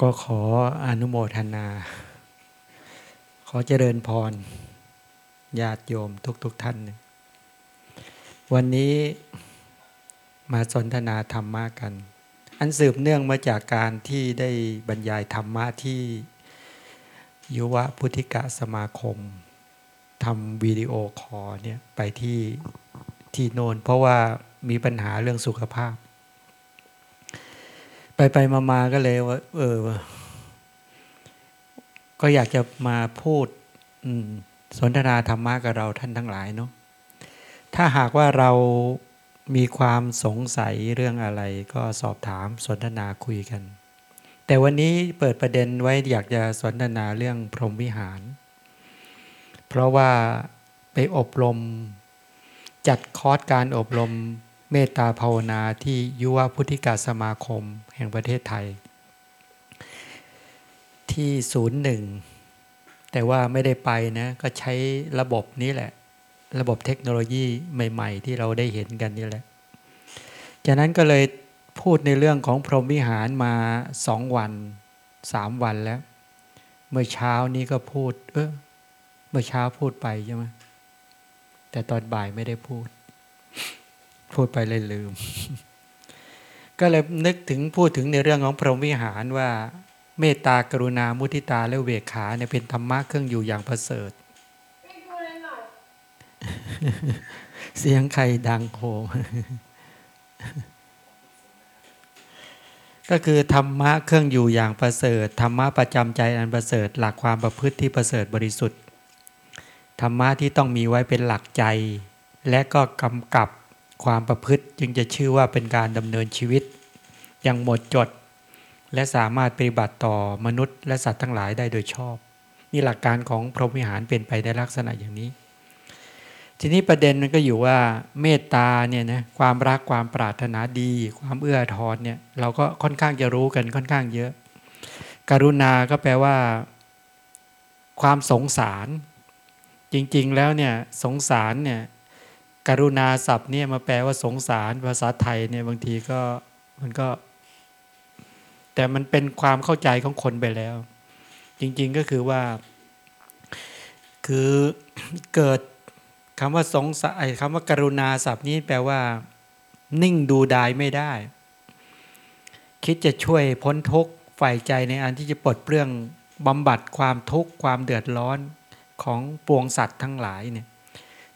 ก็ขออนุโมทนา ขอเจริญพรญาติโยมทุกๆทท่าน วันนี้มาสนทนาธรรมะกัน อันสืบเนื่องมาจากการที่ได้บรรยายธรรมะที่ยุวพุทธิกะสมาคมทำวิดีโอคอเนี่ยไปที่ที่โนนเพราะว่ามีปัญหาเรื่องสุขภาพ ไปไปมามาก็เลยว่า เออ ก็อยากจะมาพูดสนทนาธรรมะกับเราท่านทั้งหลายเนาะถ้าหากว่าเรามีความสงสัยเรื่องอะไร ก็สอบถามสนทนาคุยกัน แต่วันนี้เปิดประเด็นไว้อยากจะสนทนาเรื่องพรหมวิหาร เพราะว่าไปอบรม จัดคอร์สการอบรม เมตตาภาวนาที่ยุวพุทธิกาสมาคมแห่งประเทศไทย ที่ศูนย์หนึ่งแต่ว่าไม่ได้ไปนะก็ใช้ระบบนี้แหละ ระบบเทคโนโลยีใหม่ ๆ ที่เราได้เห็นกันนี่แหละ จากนั้นก็เลยพูดในเรื่องของพรหมวิหารมาสองวันสามวันแล้ว เมื่อเช้านี้ก็พูด เออเมื่อเช้าพูดไปใช่ไหมแต่ตอนบ่ายไม่ได้พูด พูดไปเลยลืม ก็เลยนึกถึงพูดถึงในเรื่องของพรหมวิหารว่า เมตตากรุณามุทิตาและเวขาเนี่ยเป็นธรรมะเครื่องอยู่อย่างประเสริฐเสียงใครดังโหก็คือธรรมะเครื่องอยู่อย่างประเสริฐธรรมะประจำใจอันประเสริฐ หลักความประพฤติที่ประเสริฐบริสุทธิ์ธรรมะที่ต้องมีไว้เป็นหลักใจ และก็กำกับ ความประพฤติจึงจะชื่อว่าเป็นการดำเนินชีวิต อย่างหมดจด และสามารถปฏิบัติต่อมนุษย์และสัตว์ทั้งหลายได้โดยชอบ นี่หลักการของพรหมวิหารเป็นไปในลักษณะอย่างนี้ ทีนี้ประเด็นมันก็อยู่ว่าเมตตาเนี่ยนะความรักความปรารถนาดี ความเอื้อทอนเนี่ยเราก็ค่อนข้างจะรู้กันค่อนข้างเยอะ กรุณาก็แปลว่า ความสงสาร จริง ๆ แล้วเนี่ยสงสารเนี่ย กรุณาศัพท์เนี่ยมาแปลว่าสงสารภาษาไทยเนี่ยบางทีก็มันก็ แต่มันเป็นความเข้าใจของคนไปแล้ว จริงๆก็คือว่า คือเกิดคำว่าสงสารคำว่ากรุณาศัพท์นี้แปลว่า นิ่งดูดายไม่ได้ คิดจะช่วยพ้นทุกข์ฝ่ายใจในอันที่จะปลดเปลื้องบำบัดความทุกข์ความเดือดร้อนของปวงสัตว์ทั้งหลายเนี่ย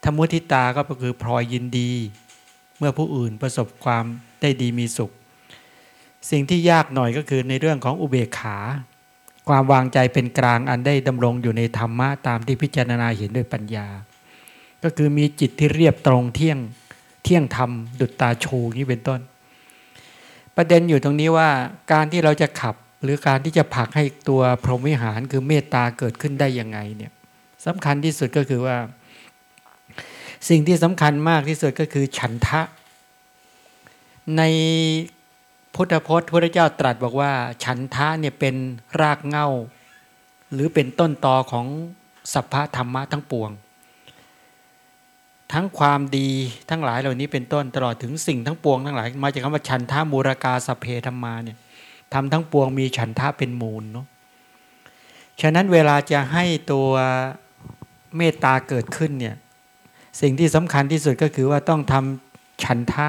ธรรมุทิตาก็คือพลอยยินดี เมื่อผู้อื่นประสบความได้ดีมีสุข สิ่งที่ยากหน่อยก็คือในเรื่องของอุเบกขา ความวางใจเป็นกลางอันได้ดำรงอยู่ในธรรมะตามที่พิจารณาเห็นด้วยปัญญา ก็คือมีจิตที่เรียบตรงเที่ยงเที่ยงธรรมดุจตาชูนี้เป็นต้น ประเด็นอยู่ตรงนี้ว่าการที่เราจะขับหรือการที่จะผลักให้ตัวพรหมวิหารคือเมตตาเกิดขึ้นได้ยังไงเนี่ยสำคัญที่สุดก็คือว่า สิ่งที่สำคัญมากที่สุดก็คือฉันทะ ในพุทธพจน์พระเจ้าตรัสบอกว่า ฉันทะเนี่ยเป็นรากเง้า หรือเป็นต้นตอของสัพพะธรรมะทั้งปวง ทั้งความดีทั้งหลายเหล่านี้เป็นต้นตลอดถึงสิ่งทั้งปวงทั้งหลายมาจากคำว่าฉันทะมูรากาสเพธรรมาเนี่ยทำทั้งปวงมีฉันทะเป็นมูลเนาะฉะนั้นเวลาจะให้ตัวเมตตาเกิดขึ้นเนี่ย สิ่งที่สำคัญที่สุดก็คือว่าต้องทำฉันทะ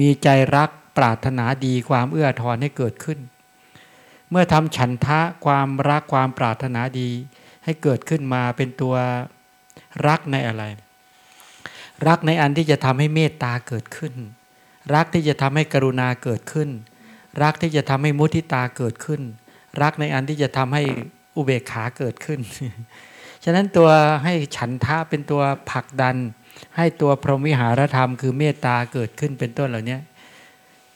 มีใจรักปรารถนาดีความเอื้อทอนให้เกิดขึ้น เมื่อทำฉันทะความรักความปรารถนาดี ให้เกิดขึ้นมาเป็นตัวรักในอะไร รักในอันที่จะทำให้เมตตาเกิดขึ้น รักที่จะทำให้กรุณาเกิดขึ้น รักที่จะทำให้มุทิตาเกิดขึ้น รักในอันที่จะทำให้อุเบกขาเกิดขึ้น ฉะนั้นตัวให้ฉันทะเป็นตัวผลักดัน ให้ตัวพรหมวิหารธรรมคือเมตตาเกิดขึ้นเป็นต้นเหล่านี้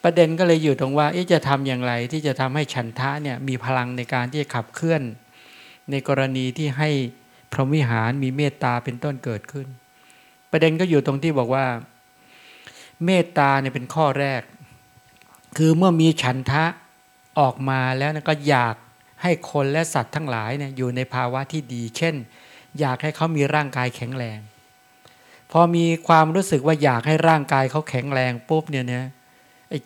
ประเด็นก็เลยอยู่ตรงว่าจะทำอย่างไรที่จะทำให้ฉันทะเนี่ยมีพลังในการที่จะขับเคลื่อน ในกรณีที่ให้พรหมวิหารมีเมตตาเป็นต้นเกิดขึ้น ประเด็นก็อยู่ตรงที่บอกว่า เมตตาเนี่ยเป็นข้อแรก คือเมื่อมีฉันทะออกมาแล้วก็อยากให้คนและสัตว์ทั้งหลายเนี่ยอยู่ในภาวะที่ดี เช่น อยากให้เขามีร่างกายแข็งแรง พอมีความรู้สึกว่าอยากให้ร่างกายเขาแข็งแรงปุ๊บเนี่ยเนี่ย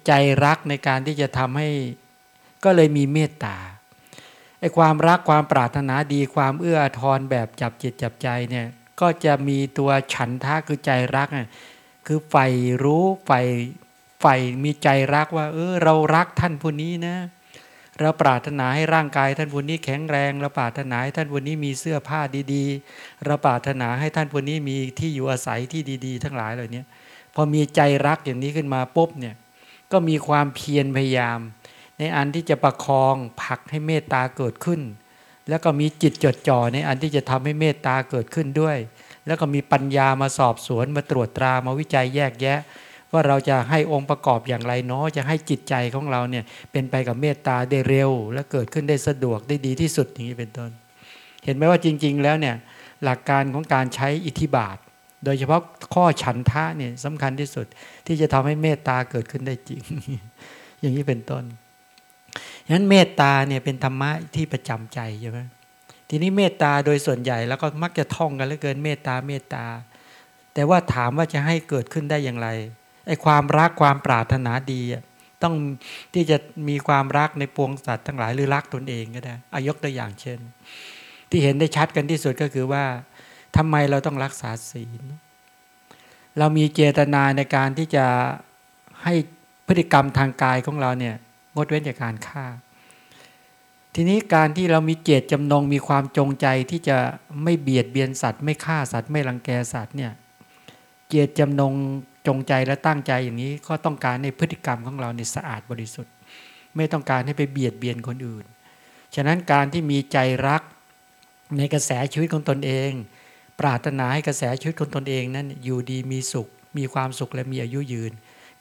ใจรักในการที่จะทำให้ก็เลยมีเมตตาไอ้ความรักความปรารถนาดีความเอื้อทอาทรแบบจับจิตจับใจเนี่ยก็จะมีตัวฉันทะคือใจรักคือใฝ่รู้ใฝ่ใฝ่มีใจรักว่า เออเรารักท่านผู้นี้นะ เราปรารถนาให้ร่างกายท่านผู้นี้แข็งแรง เราปรารถนาให้ท่านผู้นี้มีเสื้อผ้าดีๆ เราปรารถนาให้ท่านผู้นี้มีที่อยู่อาศัยที่ดี ๆ ทั้งหลายเหล่านี้พอมีใจรักอย่างนี้ขึ้นมาปุ๊บเนี่ยก็มีความเพียรพยายาม ในอันที่จะประคองผลักให้เมตตาเกิดขึ้น แล้วก็มีจิตจดจ่อในอันที่จะทำให้เมตตาเกิดขึ้นด้วย แล้วก็มีปัญญามาสอบสวนมาตรวจตรามาวิจัยแยกแยะ ว่าเราจะให้องค์ประกอบอย่างไรเนาะจะให้จิตใจของเราเนี่ยเป็นไปกับเมตตาได้เร็ว และเกิดขึ้นได้สะดวกได้ดีที่สุดอย่างนี้เป็นต้น เห็นไหมว่าจริง ๆ แล้วเนี่ยหลักการของการใช้อิทธิบาท โดยเฉพาะข้อฉันทะเนี่ยสำคัญที่สุดที่จะทำให้เมตตาเกิดขึ้นได้จริง อย่างนี้เป็นต้นฉะนั้นเมตตาเนี่ยเป็นธรรมะที่ประจำใจใช่ไหมทีนี้เมตตาโดยส่วนใหญ่แล้วก็มักจะท่องกันเหลือเกินเมตตาเมตตา แต่ว่าถามว่าจะให้เกิดขึ้นได้อย่างไร ไอ้ความรักความปรารถนาดีต้องที่จะมีความรักในปวงสัตว์ทั้งหลายหรือรักตนเองก็ได้อายกตัวอย่างเช่น ที่เห็นได้ชัดกันที่สุดก็คือว่าทำไมเราต้องรักษาศีล เรามีเจตนาในการที่จะให้พฤติกรรมทางกายของเราเนี่ยงดเว้นจากการฆ่า ทีนี้การที่เรามีเจตจำนงมีความจงใจที่จะไม่เบียดเบียนสัตว์ ไม่ฆ่าสัตว์ไม่รังแกสัตว์เนี่ยเจตจำนง จงใจและตั้งใจอย่างนี้ก็ต้องการในพฤติกรรมของเราในสะอาดบริสุทธิ์ ไม่ต้องการให้ไปเบียดเบียนคนอื่น ฉะนั้นการที่มีใจรักในกระแสชีวิตของตนเอง ปรารถนาให้กระแสชีวิตของตนเองนั้นอยู่ดีมีสุข มีความสุขและมีอายุยืน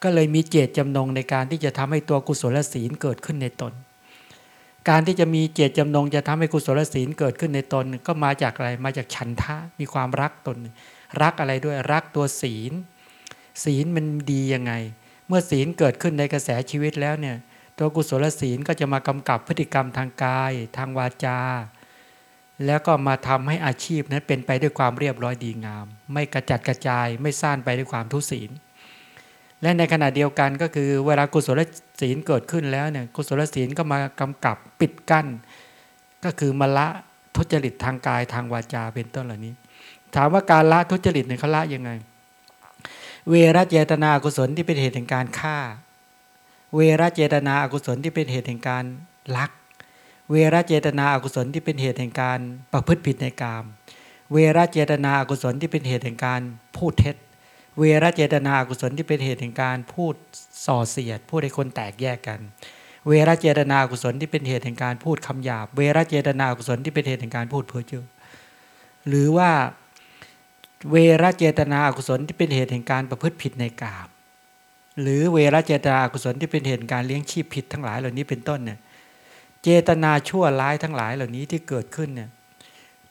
ก็เลยมีเจตจำนงในการที่จะทำให้ตัวกุศลศีลเกิดขึ้นในตน การที่จะมีเจตจำนงจะทำให้กุศลศีลเกิดขึ้นในตน ก็มาจากอะไรมาจากฉันทะมีความรักตน รักอะไรด้วยรักตัวศีล ศีลมันดียังไง เมื่อศีลเกิดขึ้นในกระแสชีวิตแล้วเนี่ยตัวกุศลศีลก็จะมากำกับพฤติกรรมทางกาย ทางวาจา แล้วก็มาทำให้อาชีพนั้นเป็นไปด้วยความเรียบร้อยดีงาม ไม่กระจัดกระจายไม่ซ่านไปด้วยความทุศีล และในขณะเดียวกันก็คือเวลากุศลศีลเกิดขึ้นแล้วเนี่ยกุศลศีลก็มากำกับปิดกั้น ก็คือมาละทุจริตทางกายทางวาจาเป็นต้นเหล่านี้ ถามว่าการละทุจริตเนี่ยเขาละยังไง เวรเจตนาอกุศลที่เป็นเหตุแห่งการฆ่า เวรเจตนาอกุศลที่เป็นเหตุแห่งการลัก เวรเจตนาอกุศลที่เป็นเหตุแห่งการประพฤติผิดในกาม เวรเจตนาอกุศลที่เป็นเหตุแห่งการพูดเท็จ เวรเจตนาอกุศลที่เป็นเหตุแห่งการพูดส่อเสียด พูดให้คนแตกแยกกัน เวรเจตนาอกุศลที่เป็นเหตุแห่งการพูดคำหยาบ เวรเจตนาอกุศลที่เป็นเหตุแห่งการพูดเพ้อเจ้อหรือว่า เวรเจตนาอกุศลที่เป็นเหตุแห่งการประพฤติผิดในกามหรือเวรเจตนาอกุศลที่เป็นเหตุการเลี้ยงชีพผิดทั้งหลายเหล่านี้เป็นต้นเนี่ยเจตนาชั่วร้ายทั้งหลายเหล่านี้ที่เกิดขึ้นเนี่ย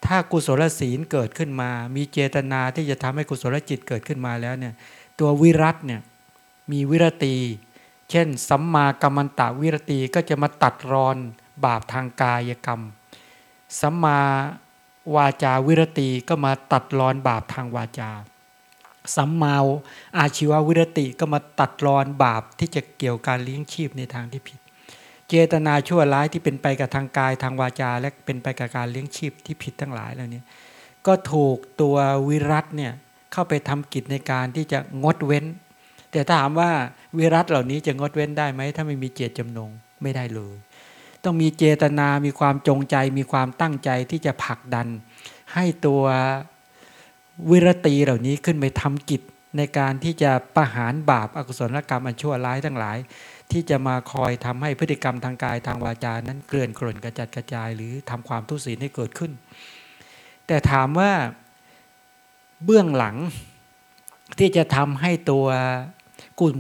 ถ้ากุศลศีลเกิดขึ้นมา มีเจตนาที่จะทำให้กุศลจิตเกิดขึ้นมาแล้วเนี่ยตัววิรัตเนี่ยมีวิรตี เช่น สัมมากัมมันตะวิรตีก็จะมาตัดรอนบาปทางกายกรรม สัมมา วาจาวิรติก็มาตัดรอนบาปทางวาจา สัมมาอาชีววิรติก็มาตัดรอนบาปที่จะเกี่ยวการเลี้ยงชีพในทางที่ผิด เจตนาชั่วร้ายที่เป็นไปกับทางกายทางวาจา และเป็นไปกับการเลี้ยงชีพที่ผิดทั้งหลายแล้วเนี่ยก็ถูกตัววิรัตเนี่ยเข้าไปทำกิจในการที่จะงดเว้น แต่ถ้าถามว่าวิรัตเหล่านี้จะงดเว้นได้ไหมถ้าไม่มีเจตจำนงไม่ได้เลย ต้องมีเจตนามีความจงใจ มีความตั้งใจที่จะผลักดัน ให้ตัววิรตีเหล่านี้ขึ้นไปทำกิจในการที่จะประหารบาปอากุศลกรรมอันชั่วร้ายทั้งหลาย ที่จะมาคอยทำให้พฤติกรรมทางกายทางวาจานั้นเกลื่อนกล่นกระจัดกระจาย หรือทำความทุศีลให้เกิดขึ้น แต่ถามว่าเบื้องหลังที่จะทำให้ตัว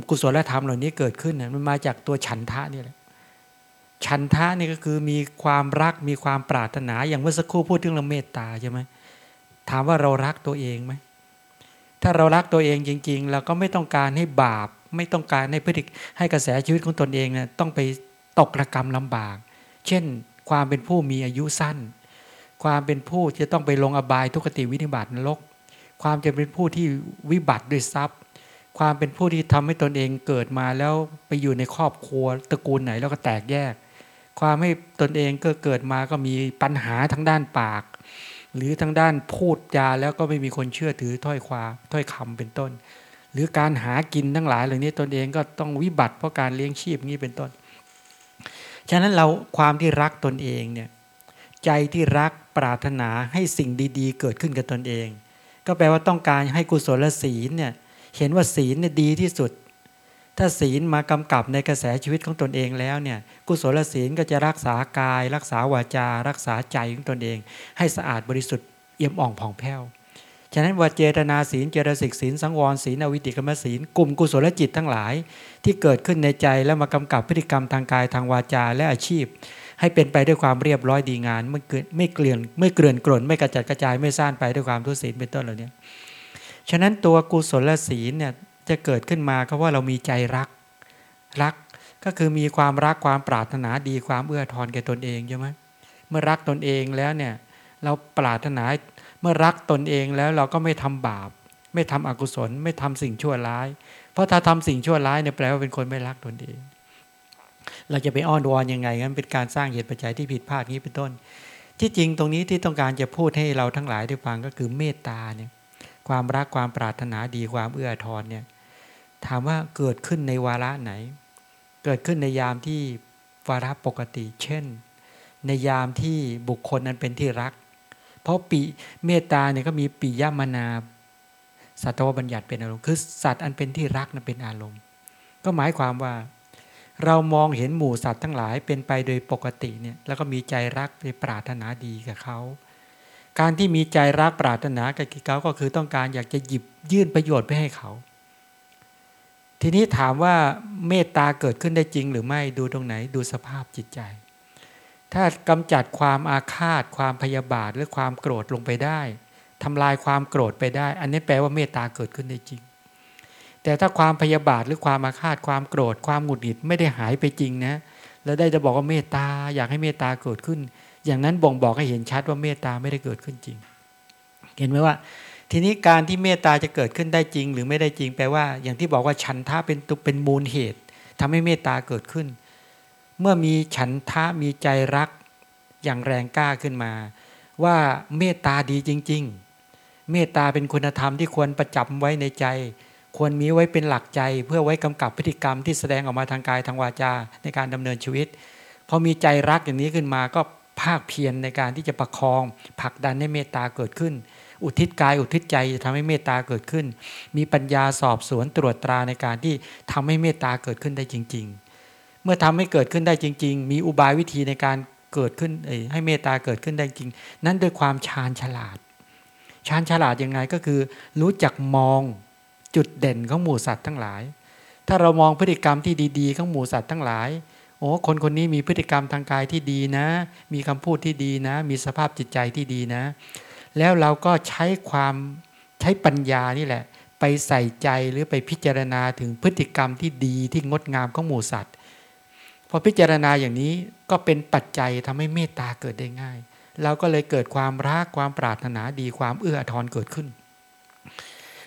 กุศลธรรมเหล่านี้เกิดขึ้นมันมาจากตัวฉันทะนี่แหละ ฉันทะนี่ก็คือมีความรักมีความปรารถนาอย่างเมื่อสักครู่พูดถึงเราเมตตาใช่ไหมถามว่าเรารักตัวเองไหมถ้าเรารักตัวเองจริง ๆ เราก็ไม่ต้องการให้บาป ไม่ต้องการให้พฤติให้กระแสชีวิตของตนเองเนี่ยต้องไปตกระกรรมลำบาก เช่น ความเป็นผู้มีอายุสั้น ความเป็นผู้จะต้องไปลงอบายทุกติวินิบาตนรก ความจะเป็นผู้ที่วิบัติด้วยทรัพย์ ความเป็นผู้ที่ทำให้ตนเองเกิดมาแล้วไปอยู่ในครอบครัวตระกูลไหนแล้วก็แตกแยก ความให้ตนเองก็เกิดมาก็มีปัญหาทั้งด้านปาก หรือทั้งด้านพูดจาแล้วก็ไม่มีคนเชื่อถือถ้อยความถ้อยคำเป็นต้น หรือการหากินทั้งหลายเหล่านี้ตนเองก็ต้องวิบัติเพราะการเลี้ยงชีพนี้เป็นต้น ฉะนั้นเราความที่รักตนเองเนี่ยใจที่รักปรารถนาให้สิ่งดี ๆ เกิดขึ้นกับตนเอง ก็แปลว่าต้องการให้กุศลศีลเนี่ยเห็นว่าศีลเนี่ยดีที่สุด ถ้าศีลมากำกับในกระแสชีวิตของตนเองแล้วเนี่ยกุศลศีลก็จะรักษากาย รักษาวาจา รักษาใจของตนเอง ให้สะอาดบริสุทธิ์เอี่ยมอ่องผ่องแผ้วฉะนั้นว่าเจตนาศีลเจตสิกศีลสังวรศีลอวิติกรรมศีลกลุ่มกุศลจิตทั้งหลาย ที่เกิดขึ้นในใจแล้วมากำกับพฤติกรรมทางกายทางวาจาและอาชีพ ให้เป็นไปด้วยความเรียบร้อยดีงานไม่เกินไม่เกลื่อนไม่เกลื่อนกล่นไม่กระจัดกระจายไม่ซ่านไปด้วยความทุศีลเป็นต้นเหล่านี้ฉะนั้นตัวกุศลศีลเนี่ย จะเกิดขึ้นมาก็ว่าเรามีใจรัก รักก็คือมีความรักความปรารถนาดีความเอื้อทอนแก่ตนเองใช่ไหมเมื่อรักตนเองแล้วเนี่ยเราปรารถนาเมื่อรักตนเองแล้วเราก็ไม่ทำบาป ไม่ทำอกุศล ไม่ทำสิ่งชั่วร้าย เพราะถ้าทำสิ่งชั่วร้ายเนี่ยแปลว่าเป็นคนไม่รักตนเอง เราจะไปอ้อนวอนยังไงนั้นเป็นการสร้างเหตุปัจจัยที่ผิดพลาดนี้เป็นต้น ที่จริงตรงนี้ที่ต้องการจะพูดให้เราทั้งหลายได้ฟังก็คือเมตตาเนี่ยความรักความปรารถนาดีความเอื้อทอนเนี่ย ถามว่าเกิดขึ้นในวาระไหน เกิดขึ้นในยามที่วาระปกติ เช่น ในยามที่บุคคลนั้นเป็นที่รัก เพราะปีเมตตาเนี่ยก็มีปียมนาสัตวบัญญัติเป็นอารมณ์คือสัตว์อันเป็นที่รักนั้นเป็นอารมณ์ ก็หมายความว่า เรามองเห็นหมู่สัตว์ทั้งหลายเป็นไปโดยปกติเนี่ยแล้วก็มีใจรักไปปรารถนาดีกับเขาการที่มีใจรักปรารถนากับเขาก็คือต้องการอยากจะหยิบยื่นประโยชน์ไปให้เขา ทีนี้ถามว่าเมตตาเกิดขึ้นได้จริงหรือไม่ดูตรงไหนดูสภาพจิตใจ ถ้ากำจัดความอาฆาต ความพยาบาทหรือความโกรธลงไปได้ทำลายความโกรธไปได้ อันนี้แปลว่าเมตตาเกิดขึ้นได้จริง แต่ถ้าความพยาบาทหรือความอาฆาต ความโกรธ ความหงุดหงิดไม่ได้หายไปจริงนะแล้วได้จะบอกว่าเมตตาอยากให้เมตตาเกิดขึ้น อย่างนั้นบ่งบอกให้เห็นชัดว่าเมตตาไม่ได้เกิดขึ้นจริง เห็นไหมว่า ทีนี้การที่เมตตาจะเกิดขึ้นได้จริง หรือไม่ได้จริงแปลว่า อย่างที่บอกว่าฉันทะเป็นตุเป็นมูลเหตุทำให้เมตตาเกิดขึ้น เมื่อมีฉันทะมีใจรักอย่างแรงกล้าขึ้นมา ว่าเมตตาดีจริง ๆ เมตตาเป็นคุณธรรมที่ควรประจับไว้ในใจ ควรมีไว้เป็นหลักใจ เพื่อไว้กำกับพฤติกรรมที่แสดงออกมาทางกายทางวาจาในการดำเนินชีวิตพอมีใจรักอย่างนี้ขึ้นมาก็ภาคเพียรในการที่จะประคองผลักดันให้เมตตาเกิดขึ้น อุทิศกายอุทิศใจจะทำให้เมตตาเกิดขึ้น มีปัญญาสอบสวนตรวจตราในการที่ทำให้เมตตาเกิดขึ้นได้จริง ๆ เมื่อทำให้เกิดขึ้นได้จริง ๆ มีอุบายวิธีในการเกิดขึ้นให้เมตตาเกิดขึ้นได้จริง นั้นด้วยความชาญฉลาดชาญฉลาดยังไงก็คือ รู้จักมองจุดเด่นของหมู่สัตว์ทั้งหลาย ถ้าเรามองพฤติกรรมที่ดีๆของหมู่สัตว์ทั้งหลายโอ้คนคนนี้มีพฤติกรรมทางกายที่ดีนะ มีคำพูดที่ดีนะ มีสภาพจิตใจที่ดีนะ แล้วเราก็ใช้ความใช้ปัญญานี่แหละ ไปใส่ใจหรือไปพิจารณาถึงพฤติกรรมที่ดีที่งดงามของหมูสัตว์พอพิจารณาอย่างนี้ก็เป็นปัจจัยทำให้เมตตาเกิดได้ง่าย เราก็เลยเกิดความรักความปรารถนาดีความเอื้อทอนเกิดขึ้น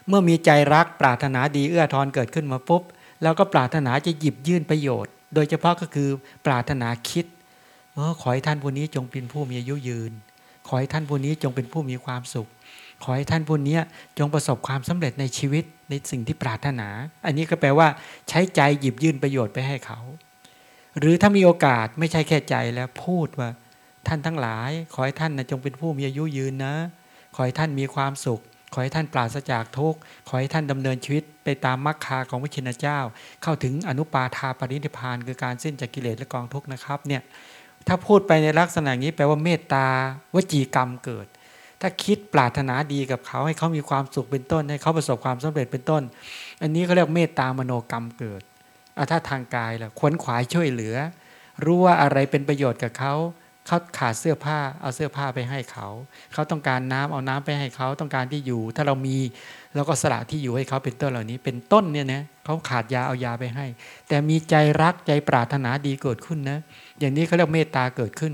เมื่อมีใจรักปรารถนาดีเอื้อทอนเกิดขึ้นมาปุ๊บเราก็ปรารถนาจะหยิบยื่นประโยชน์ โดยเฉพาะก็คือปรารถนาคิดออขอให้ท่านผู้นี้จงเป็นผู้มีอายุยืน ขอให้ท่านผู้นี้จงเป็นผู้มีความสุข ขอให้ท่านผู้นี้จงประสบความสำเร็จในชีวิตในสิ่งที่ปรารถนา อันนี้ก็แปลว่า ใช้ใจหยิบยื่นประโยชน์ไปให้เขา หรือถ้ามีโอกาสไม่ใช่แค่ใจแล้วพูดว่า ท่านทั้งหลาย ขอให้ท่านนะจงเป็นผู้มีอายุยืนนะ ขอให้ท่านมีความสุข ขอให้ท่านปราศจากทุกข์ขอให้ท่านดำเนินชีวิตไปตามมรรคาของพระชินเจ้า เข้าถึงอนุปาทาปรินิพานคือการสิ้นจากกิเลสและกองทุกข์นะครับเนี่ย ถ้าพูดไปในลักษณะนี้แปลว่าเมตตาวจีกรรมเกิด ถ้าคิดปรารถนาดีกับเขาให้เขามีความสุขเป็นต้น ให้เขาประสบความสำเร็จเป็นต้น อันนี้เขาเรียกเมตตามโนกรรมเกิดเอาถ้าทางกายล่ะขวนขวายช่วยเหลือ รู้ว่าอะไรเป็นประโยชน์กับเขาเขาขาดเสื้อผ้าเอาเสื้อผ้าไปให้เขา เขาต้องการน้ำเอาน้ำไปให้เขาต้องการที่อยู่ ถ้าเรามีเราก็สละที่อยู่ให้เขาเป็นต้นเหล่านี้ เป็นต้นเนี่ยนะเขาขาดยาเอายาไปให้ แต่มีใจรักใจปรารถนาดีเกิดขึ้นนะ อย่างนี้เขาเรียกเมตตาเกิดขึ้น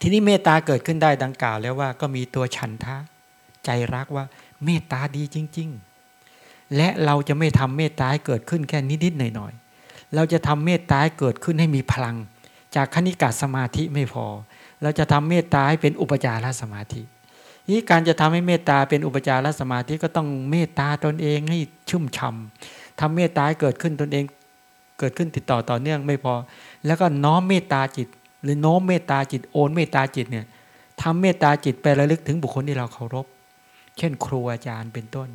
ทีนี้เมตตาเกิดขึ้นได้ดังกล่าว แล้วว่าก็มีตัวฉันทะ ใจรักว่าเมตตาดีจริง ๆ และเราจะไม่ทำเมตตาให้เกิดขึ้นแค่นิดๆหน่อยๆ เราจะทำเมตตาให้เกิดขึ้นให้มีพลัง จากคณิกาสมาธิไม่พอ เราจะทำเมตตาให้เป็นอุปจารสมาธินี่การจะทำให้เมตตาเป็นอุปจารสมาธิก็ต้องเมตตาตนเองให้ชุ่มฉ่าทำเมตตาให้เกิดขึ้นตนเอง เกิดขึ้นติดต่อต่อเนื่องไม่พอ แล้วก็น้อมเมตตาจิต หรือโน้มเมตตาจิตโอนเมตตาจิตเนี่ยทำเมตตาจิตไประลึกถึงบุคคลที่เราเคารพ เช่น ครูอาจารย์เป็นต้น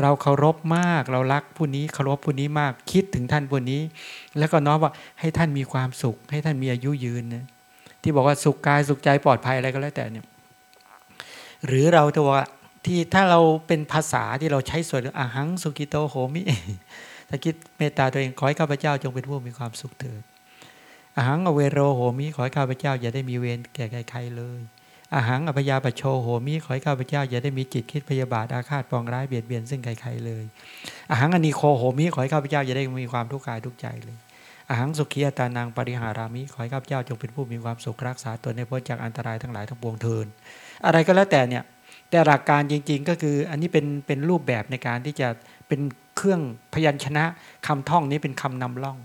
เราเคารพมากเรารักผู้นี้เคารพผู้นี้มากคิดถึงท่านผู้นี้ แล้วก็น้อมว่าให้ท่านมีความสุข ให้ท่านมีอายุยืนนะที่บอกว่าสุขกายสุขใจปลอดภัยอะไรก็แล้วแต่เนี่ยหรือเราจะว่าที่ถ้าเราเป็นภาษาที่เราใช้สวดอาหังสุกิโตโหมิ ถ้าคิดเมตตาตัวเองขอให้ข้าพเจ้าจงเป็นผู้มีความสุขเถิดอาหังอเวโรโหมิขอให้ข้าพเจ้า อย่าได้มีเวรแก่ใครเลยอาหังอภยาปโชโหมิขอให้ข้าพเจ้า อย่าได้มีจิตคิดพยาบาทอาฆาตปองร้ายเบียดเบียนซึ่งใครๆเลยอาหังอนิโคโหมิขอให้ข้าพเจ้าอย่าได้มีความทุกข์กายทุกใจเลยอาหังสุขียตานางปริหารามิขอให้ข้าพเจ้าจงเป็นผู้มีความสุขรักษาตนในพ้นจากอันตรายทั้งหลายทั้งปวงเทินอะไรก็แล้วแต่เนี่ยแต่หลักการจริง ๆ ก็คืออันนี้เป็นเป็นรูปแบบในการที่จะเป็น เครื่องพยัญชนะคำท่องนี้เป็นคำนำล่อง